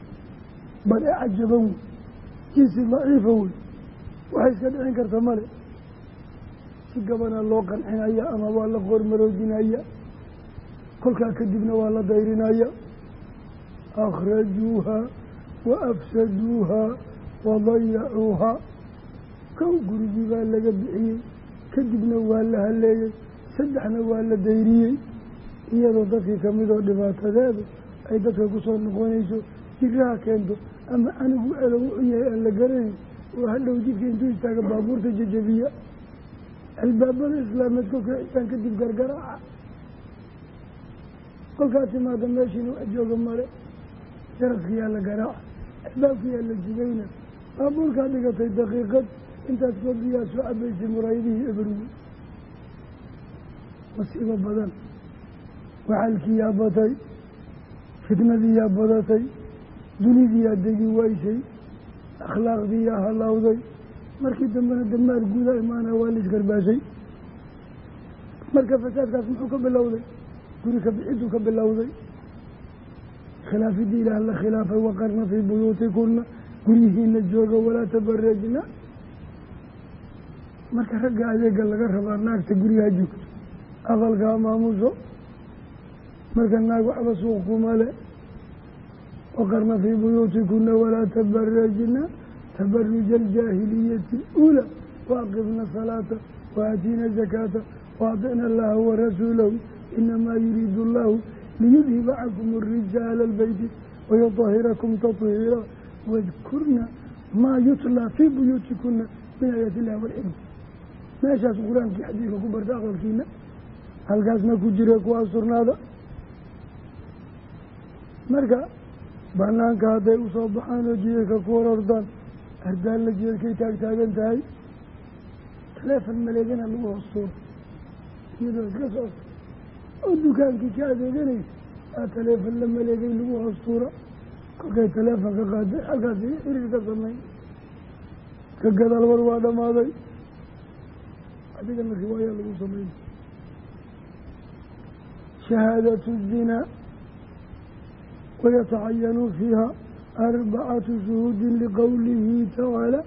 [SPEAKER 1] bal e cajaban wey jinsi daciifa wey waxay iska dhicin karta male si gabanaa loo qancinaya ama waa la qoormaroojinaya kolkaa kadibna waa la dayrinaya akhrajuuhaa wa afsaduuhaa wa dayacuuhaa kow gurigii baa laga bixiyey kadibna waa la haleeyey saddexna waa la dayriyey. Iyadoo dadkii kamidoo dhibaatadeedu ay dadka ku soo noqonayso jiraha keento ama anigu elo wuxuu yahay aan la garanayn oo hadhow jidka intuu istaaga baabuurta jajabiya albaabada islaameed kolka ixsaan kadib gargaraaca. Kolkaa timaada meeshiina wax jooga male jaraskiyaa la garaaca albaabkiyaa la jigayna baabuurkaa dhigatay daqiiqad intaas koobiyaa soo cabaysay muraayadihii eberwi masiibo badan. Waxalkiyaa batay fitnadiyaa badatay dunidiyaa degi waysay akhlaaqdiyaa halaawday markii dambena damaar guudaa imaana waa la isgarbaashay. Marka fasaadkaas muxuu ka bilowday? Guri ka bixiduu ka bilowday. Khilaafidii ilaah la khilaafay waqarna fii buyuutikuna guryihiina jooga walaa tabarajna marka ragga adeega laga rabaa naagta gurigaa joogto. Aqalkaa maamuso. Marka naag waxba suuq kuma le waqarna fii buyuutikuna walaa tabarajna tabaruja aljaahiliyati اlأuulaa waaqifna salaata waaatiina zakaata waadicna allaha warasuulahu inamaa yuriidu allahu liyudhiba cankum rijaala albeyti wayutahirakum tahiira wadkurna maa yutlaa fii buyuutikuna min aayaati illahi walxikma meeshaas qur'aankii xadiidka ku barta aqalkiina halkaasna ku jira ku asturnaada marka banaanka hadday u soo baxaan oo jiirka ku horordaan ardaalla jeelkay taagtaagan tahay. Taleefon maleegana lagu hoostuuro iyadoo iska socota oo dukaankii ka adeeganaysa aa taleefon la maleegay lagu hoostuura kolkay taleefon ka qaaday xaggaasi xiriir ka sameyn ka gadaal war waa dhamaaday adigana riwaayaa lagu sameyn shahaadatu zinaa wayatacayanu fiiha arbacatu shuhuudin liqowlihi tacaala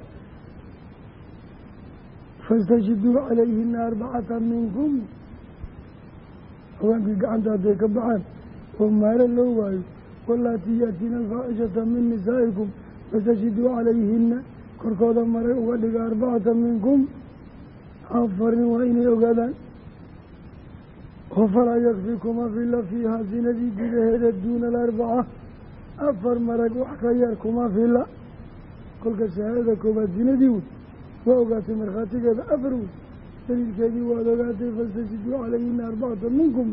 [SPEAKER 1] fastashiduu calayhina arbacata minkum haweenkii gacanta hadday ka baxaan oo maalo loo waayo walaatii yaatiina alfaaxishata min nisaa'ikum fastashiduu calayhina korkooda maray uga dhiga arbacata minkum afarin waa inay ogaadaan oo falaa yakfikuma fila fiiha sinadii gudaheeda duuna alarbaca afar marag wax ka yar kuma fila. kolka shahaadada koobaad sinadii wey waa ogaatay markhaatigeeda afar wey daliilkeedii waad ogaatay faltashiduu calayhina arbacata minkum.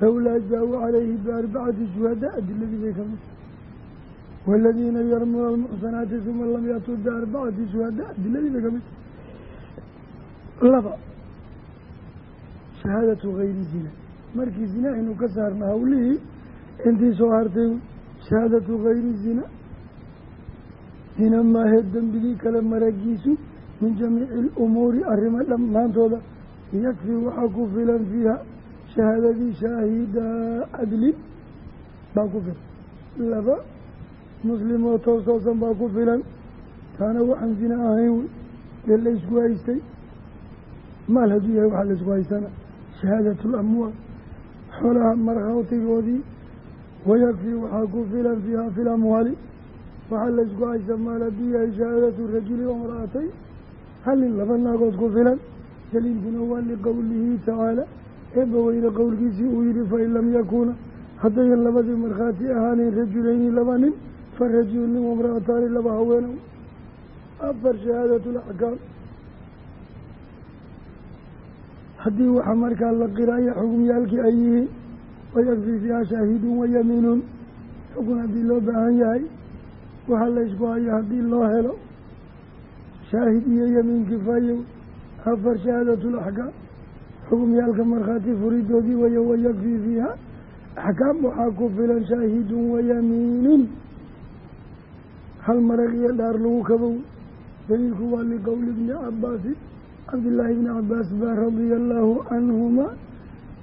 [SPEAKER 1] Lowlaa jaa-uu calayhi biarbacati shuhadaa adiladii bay ka mid. Waaladiina yarmuuna almuxsanaati uma lam yatuu biarbacati shuhadaa adiladii bay laba shahaadatu gayri zina markii zina aynu ka saarna hawlihii intii soo hartay shahaadatu gayri zina. Zina maahe dembigii kale maragiisu min jamiici alumuuri arrimo dhammaantooda. Yakfii waxaa ku filan fiiha shahaadadii shaahida cadlin baa ku filan. Laba muslimoo toos toosan baa ku filan. Taana waxaan zina ahayn wey dee la ysku haystay. Maal hadduu yahay waxaa la ysku haystana? Shahaadatu lamwaal xoolaha markhaatigoodii wayakfii waxaa ku filan fiiha fi lamwaali waxaa la ysku haysta maal hadduu yahay shahaadatu rajuli wamra'atay halin laba naagood ku filan daliilkuna waa liqowlihi tacaala eebba weyne qowlkiisii uu yihi fain lam yakuuna haddayan labadii markhaati ahaanin rajulayni laba nin fa rajulnin wamra'ataani laba haweenow afar shahaadatu laxkaam haddii waxa markaa la qiraya xukumyaalkii ay yihiin wayakfii fiiha shaahidun wayamiinun xukun haddii loo baahan yahay waxaa la ysku haya haddii loo helo. Shaahid iyo yamiin kifaayow afar shahaadatu laxkaam xukumyaalka markhaati furidoodii waya wayakfii fiiha axkaam waxaa ku filan shaahidun wayamiinun hal marag iyo dhaar lagu kabow. Daliilku waa liqowli bni cabaasin cabdillaahi bni cabaas baa radia allaahu canhuma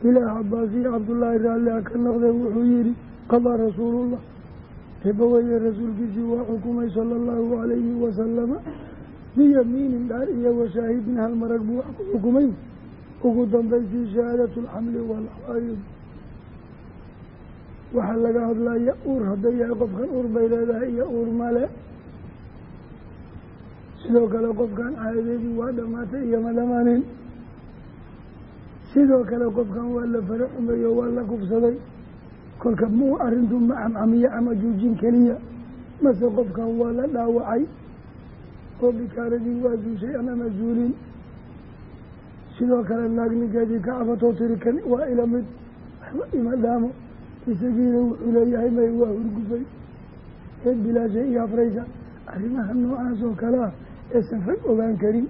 [SPEAKER 1] ilaah cabaas iyo cabdullaahi raallia ka noqdee wuxuu yihi qadaa rasuulullah eebaweye rasuulkiisii waa xukumay sala allahu calayhi wasalama biyamiinin dhaar iyo washaahidin hal marag buu wax ku xukumay. Ugu dambaysii shahaadatu alxamli waalxaayid waxaa laga hadlaya uur hadday yahay qofkan uur bay leedahay iyo uur male sidoo kale qofkan caadeedii waa dhammaatay iyo ma dhamaanin. Sidoo kale qofkan waa la fara xumeeyo waa la kufsaday. Kolka mu arrintu ma camcamiye ama juujin keliya mase qofkan waa la dhaawacay oo bikaaradii waa duushay ama majuulin sidoo kale naag ninkeedii ka cabatoo tiri kan waa ila mid ima dhaamo isagiina wuxuu leeyahay may waa hurgufay eed bilaashay iyo afraysa arrimaha noocaas oo kale ah eesan rag ogaan karin.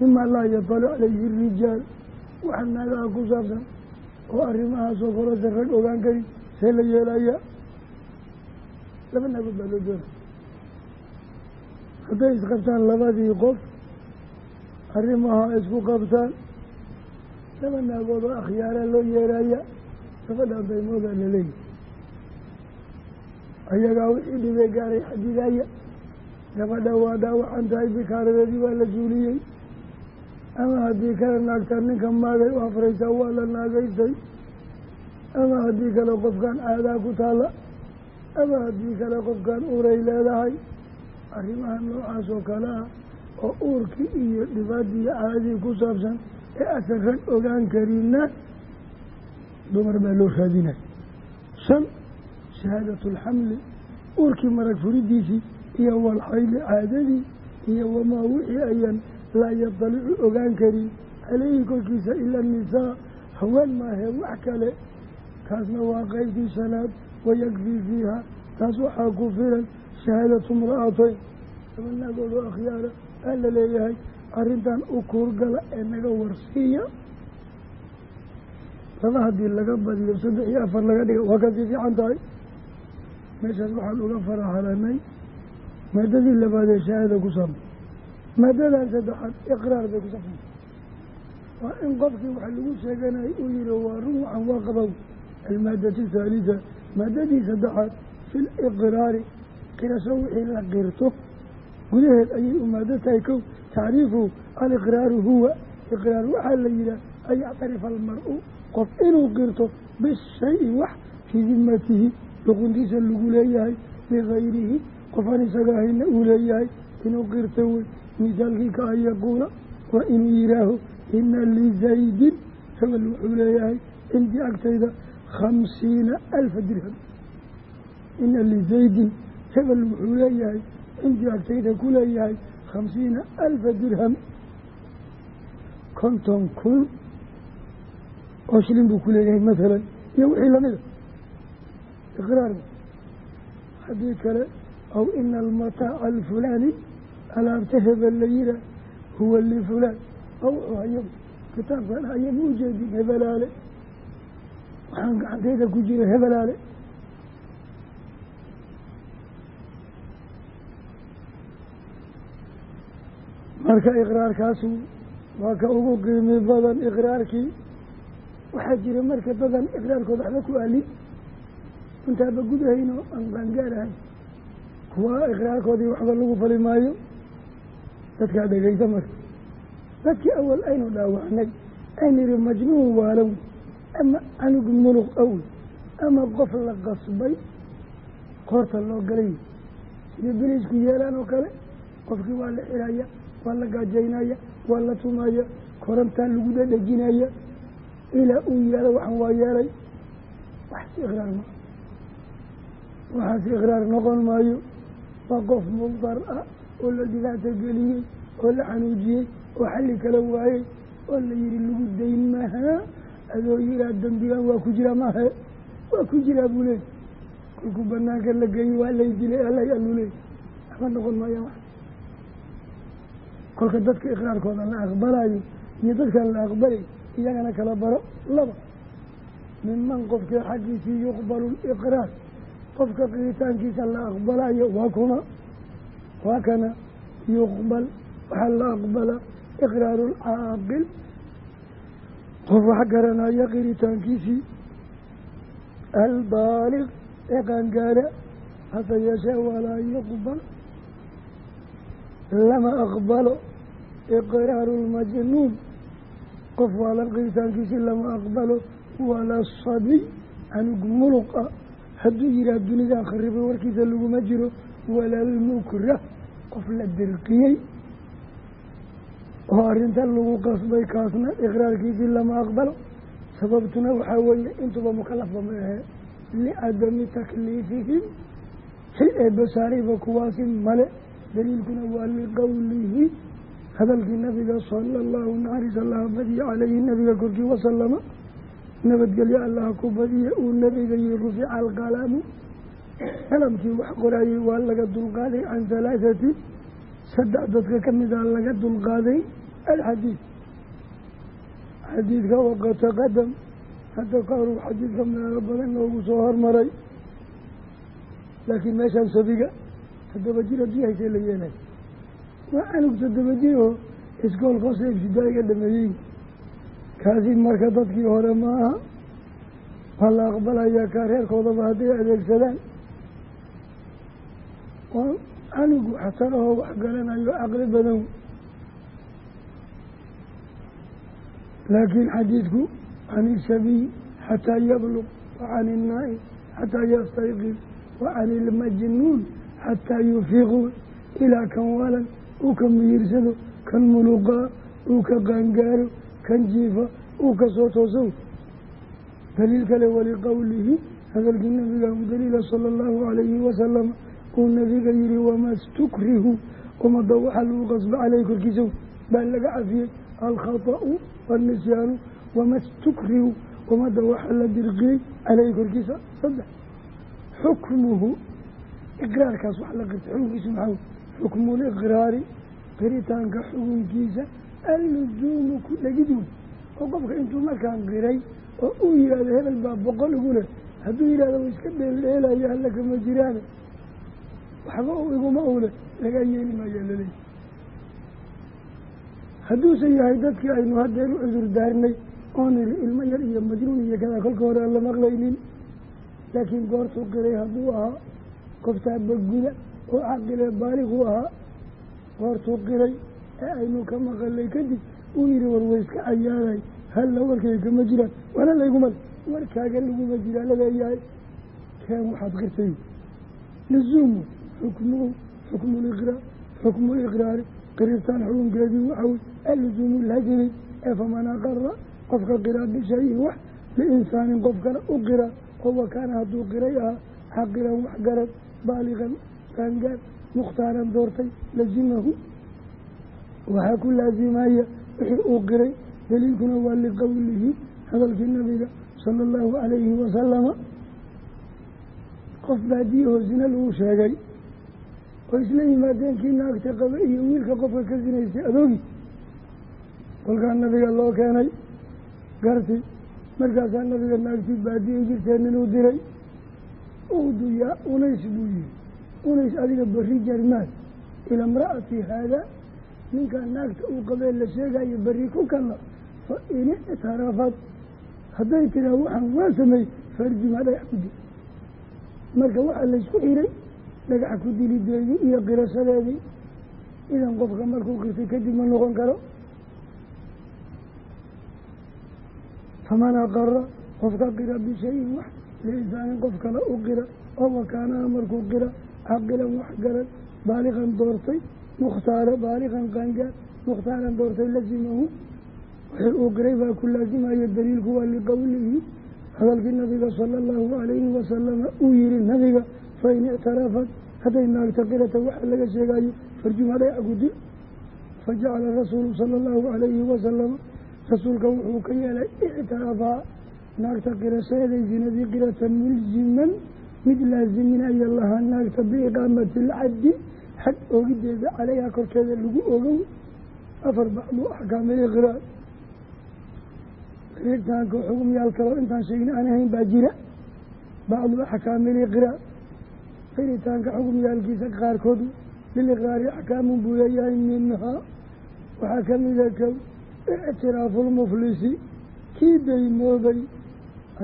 [SPEAKER 1] Mima laa yatalu calayhi rijaal waxa naagaha ku saabsan oo arrimahaasoo kaleesan rag ogaan karin see la yeelaya. Laba naagood baa loo doona hadday isqabtaan labadii qof arrimaha isku qabtaan laba naagood oo akhyaara loo yeeraya gabadhaan daymoodaa laleeyahy ayagaa wixii dhibee gaaray xadidaya gabadha waa dhaawacan tahay bikaaradeedii waa la juuliyey ama haddii kale naagtaa ninka maagay u afraysaa waa la naagaystay. Ama haddii kale qofkan caadaa ku taalla. Ama haddii kale qofkan uuray leedahay. Arrimaha noocaas oo kale ah oo uurkii iyo dhibaadii caadii ku saabsan ee asan rag ogaan karina dumar baa loo raadinay shan shahaadatu alxamli uurkii marag furidiisii iyo walxayli caadadii iyo wamaa wixii ayan laa yadalicu ogaan karin. Caleyhi korkiisa ila nisaa haween maahe wax kale. Kaasna waa qeybtii shanaad wayakfii fiiha. Taas waxaa ku filan shahaadatu imra'atayn laba naagood oo akhyaara aa la leeyahay arrintan u kuurgala ee naga warsiiya. Laba haddii laga badiyo saddex iyo afar laga dhiga waa ka sii fiican tahay meeshaas waxaan uga farahalanay maadadii labaadee shahaada ku saabsan. Maadadan saddexaad iqraar bay ku saabsanta waa in qofkii waxa lagu sheeganayay uu yihi waa run waxan waa qabow. Almaadatu thaalitha maadadii saddexaad fi liqraari qirasho wixii la qirto gudaheed ayay u maado tahay kow. Tacriifuhu aliqraaru huwa iqraar waxaa la yidhaah an yactarifa almar-u qof inuu qirto bishayi wax fii dimatihi luquntiisa lagu leeyahay bigayrihi qofaan isaga ahayna uu leeyahay inuu qirto wey misaalkii ka an yaquula waa inuu yihaaho ina lizaydin hebel wuxuu leeyahay cindii agtayda khamsiina alfa dirham. Ina lizaydin hebel wuxuu leeyahay cindii agtayda ku leeyahay khamsiina alfa dirham. Konton kun oo shilin buu ku leeyahay iyo wixii lamida iqraar haddii kale aw ina almataaca alfulaani alaabta hebel la yihaa huwa lifulaan wuxuu hayo kitaabkan haya ma ujeedin hebelaale waxaan gacantayda ku jira hebelaale marka iqraarkaasu waa ka ugu qiimi badan iqraarkii waxaa jira marka dadan iqraarkood waxba ku alin intaaba gudahayno aan qaangaarahay. Kuwa iqraarkoodii waxba lagu fali maayo dadkaa dhegaysa marka. Dadkii awal aynu dhaawacnay aynu yihi majnuun waalow ama anug muluq awl ama qof la qasbay qoorta loo galay sida bilisku yeelaan oo kale qofkii waa la xiraya waa la gaajaynaya waa la tumaya korantaa lagu dhadhejinaya ilaa uu yihahdo waxaan waa yeelay. Waxaas iqraar ma waxaas iqraar noqon maayo waa qof mudar ah oo la dhibaata geliyey oo la xanuujiyey oo xalli kala waayey oo la yihi lagu dayn mahaa adoo yiraa dembigan waa ku jiraa mahe waa ku jiraa buu leey kolkuu banaanka la geeyo waa lay dilay alay aluu leey waxba noqon maayaan wax. Kolka dadka iqraarkooda la aqbalayo iyo dadkaan la aqbalay iyagana kala baro laba. Minman qofkii xaggiisii yuqbalu liqraar qofka qiritaankiisa la aqbalayo waa kuma waa kana yuqbal waxaa la aqbala iqraaru lcaaqil qof wax garanaya qiritaankiisii albaaliq ee qaangaara hase yeeshee walaa yuqbal. Lama aqbalo iqraaru lmajnuun qof waalan qiritaankiisii lama aqbalo walaa sabiy anug muluqa hadduu yihaah dunidan kharibay warkiisa laguma jiro. Walaa lmukrah qof la dirqiyey. Oo arrintan lagu qasbay kaasna iqraarkiisii lama aqbalo. Sababtuna waxaa weeye intuba mukalafba ma ahee licadami takliifihim xil eebba saarayba kuwaasi male. Daliilkuna waa liqowlihi hadalkii nabiga sala allahu naxariis allaha caleyhi nabiga korkii wasalama nabadgelyo allaha ku badiye uu nabiga yihi rufica alqalaamu. Qalamkii wax qorayay waa laga dulqaaday can halaathati saddex dadka ka mid a laga dulqaaday alxadiid xadiidka waqad taqadam hadda ka xadiidka meelo badan noogu soo hormaray. Laakiin meeshaan sabiga toddoba jir haysee la yeelay. Waa anug toddoba jir oo ibtidaa'iga dhameeyey kaasi marka dadkii hore ma aha. La aqbalayaa kaa reerkoodaba hadday adeegsadaan. Oo anigu xataa oo wax garanayo caqli badan. Laakiin xadiidku can isabiy xataa yabluq wa can innaa'im xataa yastayqid wa can ilmajnuun xataa yufiiqu ilaa kan walan uu ka miyirsado kan muluqaa uu ka qaangaaro kan jiifa uu ka soo toosow daliil kale waliqowlihi hadalkii nabiga u daliila sala allahu calayhi wasalam uu nabiga yihi wamaa stukrihu ummadda waxaa lagu qasba caleyh korkiisow baa laga cafiyey alkhata'u wanisyaanu wama stukrihu ummadda waxaa la dirqiyey caleyhi korkiisa. Saddex xukmuhu iqraarkaas wax la qirtay xukunkiisu maxaa xukmu liqraari qiritaanka xukunkiisa alluzuumu ku dhegid wey oo qofka intuu markaan qiray oo uu yihahdo hebel baa boqol igu leh hadduu yihahdo wa iska dheeldheelayo alla kama jiraane. Waxba u iguma ule lagaa yeeli maayaa laleeyahy hadduusan yahay dadkii aynu haddeen u cudur daarnay oo niri ilmo yar iyo majnuun iyo kadaa kolka hore aan la maqlaynin. Laakiin goortuu qiray hadduu ahaa qoftaa baguda oo caqile baaligu ahaa. Goortuu qiray ee aynu ka maqalay kadib uu yihi war wayska cayaaday halla warkayga kama jiraan wana layguma warkaaga laguma jiraa la leeyahay keen waxaad qirtay. Lazuumu xukmuhu xukmu liqraa xukmu liqraari qiritaan xukunkeedii waxa wey alluzuumu lhajri ee faman aqara qofka qiraa bishayin wax liinsaanin qof kale u qira. Oo wakaana hadduu qiray ahaa xaqiran wax garad baaligan qaangaar mukhtaaran doortay. Lazimahu waxaa ku laazimaya wixii uu qiray daliilkuna waa liqowlihi hadalkii nabiga sala allahu calayhi wasalama qof baadiyahoo zina lagu sheegay oo isla yimaadeen kii naagta qaba iyo wiilka qofka ka sinaystay adoogi kolkaa nabiga loo keenay. Garti markaasaa nabiga naagtii baadiyay jirteen inuu diray uduyaa unays buu yihi unays adiga berri jarmaan ila imra'ati haadaa ninkaa naagta uu qabee la sheegayo berri ku kala fa in ictarafad hadday tiraa waxaan waa sameeyey farjima dhagax ku dil. Marka waxaa laysku xiray dhagax ku dilideedii iyo qirashadeedii. Idan qofka markuu qirtay kadib ma noqon karo. Faman aqara qofka qira bishayin wax liinsaanin qof kale u qira oo wakaanaha markuu qira caqilan wax garan baaliqan doortay mukhtaara baaliqan qaangaar mukhtaaran doortay lazimahu wixii uu qiray baa ku laasimayo daliilku waa liqowlihi hadalkii nabiga sala allahu calayhi wasalama uu yihi nabiga fain ictarafat hadday naagta qirata waxa laga sheegayo farjuma dhagax gudi fajacala rasuulu sala allahu calayhi wasalama rasuulka wuxuu ka yeelay ictiraafaa naagta qirashaeeday zinadii qiratan mulziman mid laaziminaya lahaa naagta biiqaamati alcaddi xad oogideeda caleyha korkeeda lagu ogow afar bacdu axkaamil iqraar qiritaanka xugumyaal kaloo intaan sheegna aan ahayn baa jira. Bacdu axkaamil iqraar qiritaanka xugumyaalkiisa qaarkood liliqraari axkaamun buu leeyahay minhaa waxaa kamida kow ictiraafulmuflisi kii daymoobay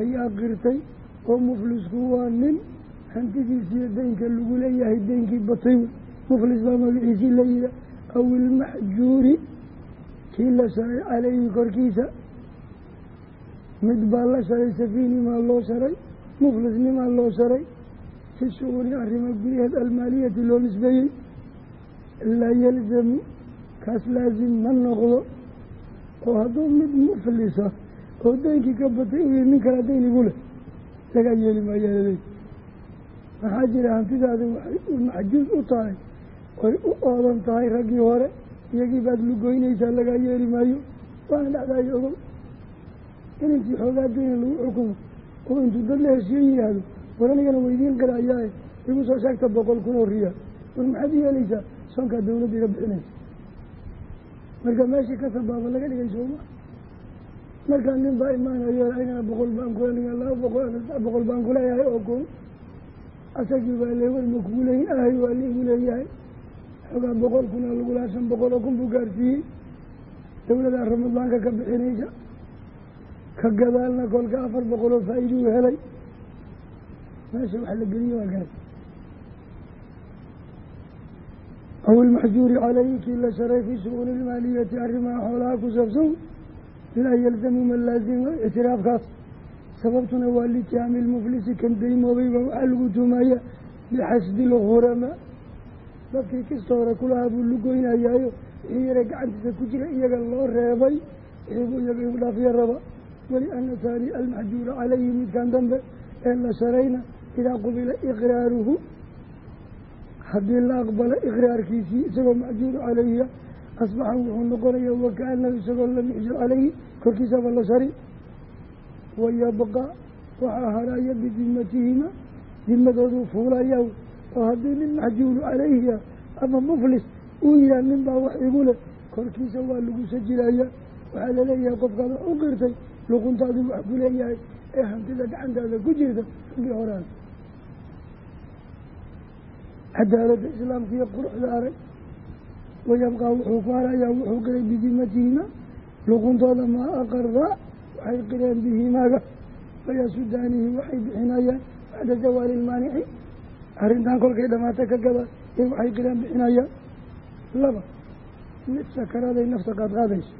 [SPEAKER 1] ayaa qirtay oo muflisku waa nin hantidiisiyo deynka lagu leeyahay deynkii batay wey muflis baa magaciisii layiha aw ilmaxjuuri kii la sharay caleyhi korkiisa mid baa la sharay safiinimaa loo sharay muflisnimaa loo sharay fi shuguuli arrimo gudaheed almaaliyati loo nisbeeyey laa yalzamu kaas laasim ma noqdo oo hadduu mid muflisa oo deynkii ka batay u yihi nin kala dayn igu leh lagaa yeeli maayaadey maxaa jira hantidaadi waxay maxjuus u tahay oy u oodan tahay raggii hore. Iyagii baad lugoynaysaa lagaa yeeli maayo. Waana dhacdaayo ogow in intii xoogaa dayna lagu xukumo. Oo intuu dad la heshiyo yihaahdo war anigana weydiin qarayaaye igu soo sheegta boqol kun oo riyaal. War maxaad yeelaysaa? Soonkaa dawladda iga bixinaysa. Marka meeshii ka sabaaba laga dhigay sooma markaa nin baa imaanayo anigana boqol baan kula niga laba boqol saddex boqol baan kuleeyahay oo kun. Asagii baa kugu leeyihiin ahay waa liigu leeyahay xoogaa boqol kuna lagulaa shan boqol oo kun buu gaarsiiyey. Dawladaa ramadaanka ka bixinaysa ka gadaalna kolka afar boqol oo faa-iduu helay. Meesha wax la geliye waa gaas aw ilmaxjuuri caleyhi kii la sharay fii shuguuli ilmaaliyati arrimaha xoolaha ku saabsan laa yalzamu man laazima ictiraafkaas sababtuna waa litihaami lmuflisi kan daymoobayba waxaa lagu tuumaya bixasdi lghuramaa dadkii kista hore kulahaa buu lugoynayaayo wixii yara gacantiisa ku jira iyaga loo reebay wixiibuu iyaga igu dhaafiya raba. Waliana taani almaxjuura calayhi midkan dambe ee la sharayna idaa qubila iqraaruhu haddii la aqbalo iqraarkiisii isagoo maxjuuru calayhiya asbaxa wuxuu noqonaya wakaanahu isagoo lam yuxjur calayhi korkiisaba la shari wayabqa waxaa haraya bidimatihima dimadoodu fuulaya oo haddii nin maxjuuru calayhiya ama muflis uu yihaah nin baa wax igu leh korkiisa waa lagu sajilaya. Waxaa la leeyahay qofkaad wax u qirtay luquntaadu wax ku leeyahay ee hantida gacantaada ku jirta raggii horaan. Cadaaladda islaamka iyo quruxda arag wayabqaa wuxuu ku harayaa wuxuu qiray bidimatihima luquntooda maa aqara wax waxay qireen bihimaaga. Fayasudaanihi waxay bixinayaan. Bacda zawaali arrintan kolkay dhamaata ka gaba ee waxay qireen bixinayaan laba. Mid sakaraaday nafta qaadqaadayso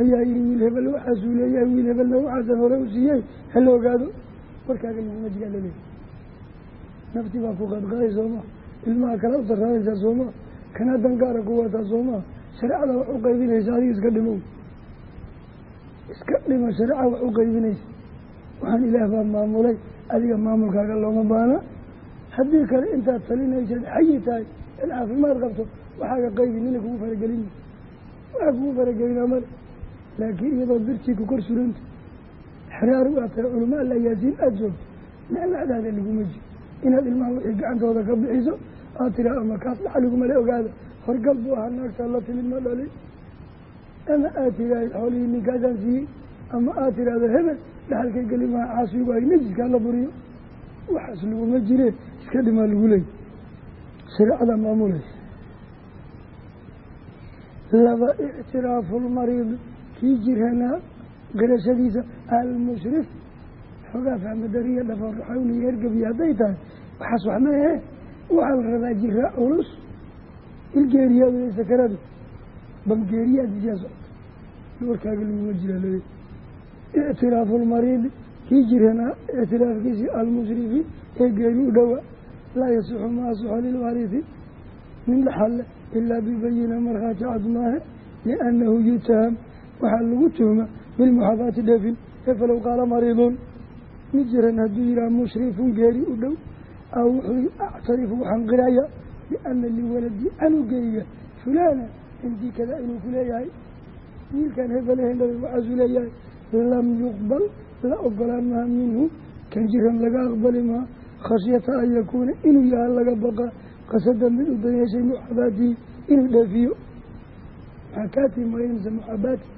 [SPEAKER 1] ayaa yidhi wiil hebel waxaasuu leeyahay wiil hebelna waxaasan hore u siiyey hala ogaado warkaaga laguma jiraa laleeyahy nafti baa ku qaadqaaday sooma ilmaha kala u sarraanaysaa sooma kana dangaara ku wataa soomaa shareecada wax u qaybinaysa adiga iska dhimow iska dhimo shareeca wax u qaybinaysa. Waxaan ilaah baa maamulay adiga maamulkaaga looma baana haddii kale intaad talinaysaad xayi tahay in caafimaad qabto waxaaga qaybi nina kugu faragelin. Waxaa kugu faragelinaa male laakiin iyadoo birtii ku kor suranta xeraar u aad tahay culama alla yaasiin aada joogto. Nacnacdaada liguma jiro. Inaad ilmaha wixii gacantooda ka bixiso aad tiraa ama kaas dhaxligumale ogaada horgal buu ahaa naagtaa la timid ma dhalin ama aad tiraahid xoolihii ninkaasaan siiyey. Ama aad tiraahdo hebel dhaxalkay geli maha caasigu ay najiskaa la buriyo. Waxaas laguma jire iska dhimaa lagu leey shareecada maamulaysa laba ictiraafulmariid kii jirhanaa garashadiisa almushrif xoogaa fahmadariya dhafaruxawniyo hergebiya hadday tahay waxaas wax ma ahe. Waxaa la rabaa jiraa culus ilgeeriyaa weye sakaradu. Bangeeriyaadisiyaa socota warkaaga laguma jiraa lale ictiraafu lmariidi kii jiranaa ictiraafkiisii almushrifi ee geeri u dhowaa laa yasixu ma asixo lilwaarithi nin dhaxalle ilaa bibayina markhaati cad maahe liannahu yutaham waxaa lagu tuhma bilmuxaabaati dheefin ee falow qaala mariidun mid jiran hadduu yihaha mushrifun geeri u dhow aw wuxuu actarifu waxaan qiraya biana liwaladi canugeyga fulaana cindii kada inuu ku leeyahay wiilkan hebelhendhabe waxaasuu leeyahay lam yuqbal la ogolaan maha minhu kan jiran laga aqbali maha khashyata an yakuuna inuu yahay laga baqa qasada mid u daneeshay muxaabaatihi inuu dheefiyo maxaa kaati maynaysa muxaabaati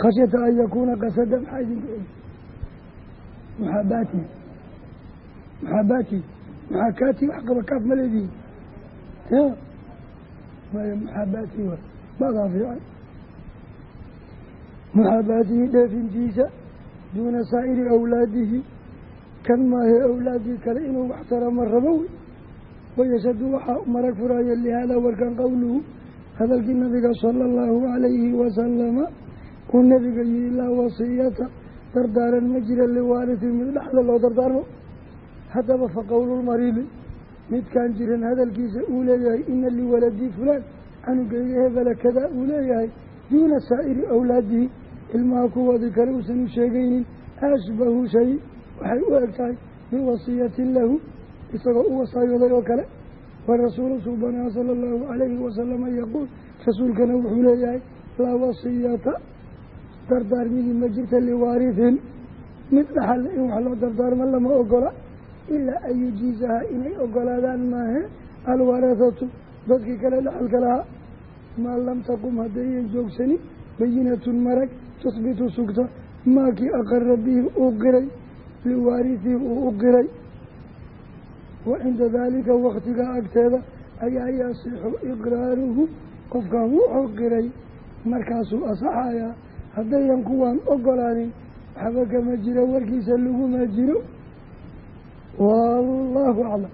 [SPEAKER 1] khashyata an yakuuna qasada maxaa idinku egi muxaabaati muxaabaati maxaa kaati wax qaba kaaf ma leedihi ya maya muxaabaati wa badaa fiican. Muxaabaatihi dheefintiisa duuna saa'iri awlaadihi kan maahe awlaadii kale inuu wax tarama rabo wey wayashadu waxaa marag furaya lihaada warkan qowluhu hadalkii nabiga sala allahu calayhi wasalama uu nabiga yihi laa wasiyata dardaaran ma jira liwaarisin mid dhexda loo dardaarmo haddaba fa qowlulmariidi midkaan jiran hadalkiisa uu leeyahay ina liwaladii fulaan canugeyga hebela kadaa uu leeyahay duuna saa'iri awlaadihi ilmaha kuwoodii kale uusan u sheegaynin ashbahu shay waxay u eg tahay biwasiyatin lahu isagoo u wasaayooday oo kale. Warasuulu suubanaa sala allahu calayhi wasalama yaquul rasuulkana wuxuu leeyahay laa wasiyata dardaarmidii ma jirta liwaarihin mid dhaxalle in wax loo dardaarmo lama ogola ilaa an yujiisaha inay ogolaadaan maahe alwarahatu dadkii kale dhaxalka lahaa maa lam taqum haddayan joogsanin bayinatun marag tusbitu sugta maakii aqara bihi uu qiray liwaarihihi uu u qiray wa cinda daalika waktigaa agteeda ayaa yasixu iqraaruhu qofkan wuxuu qiray markaasuu asaxayaa haddayan kuwaan ogolaanin waxba kama jiro warkiisa laguma jiro wallaahu aclam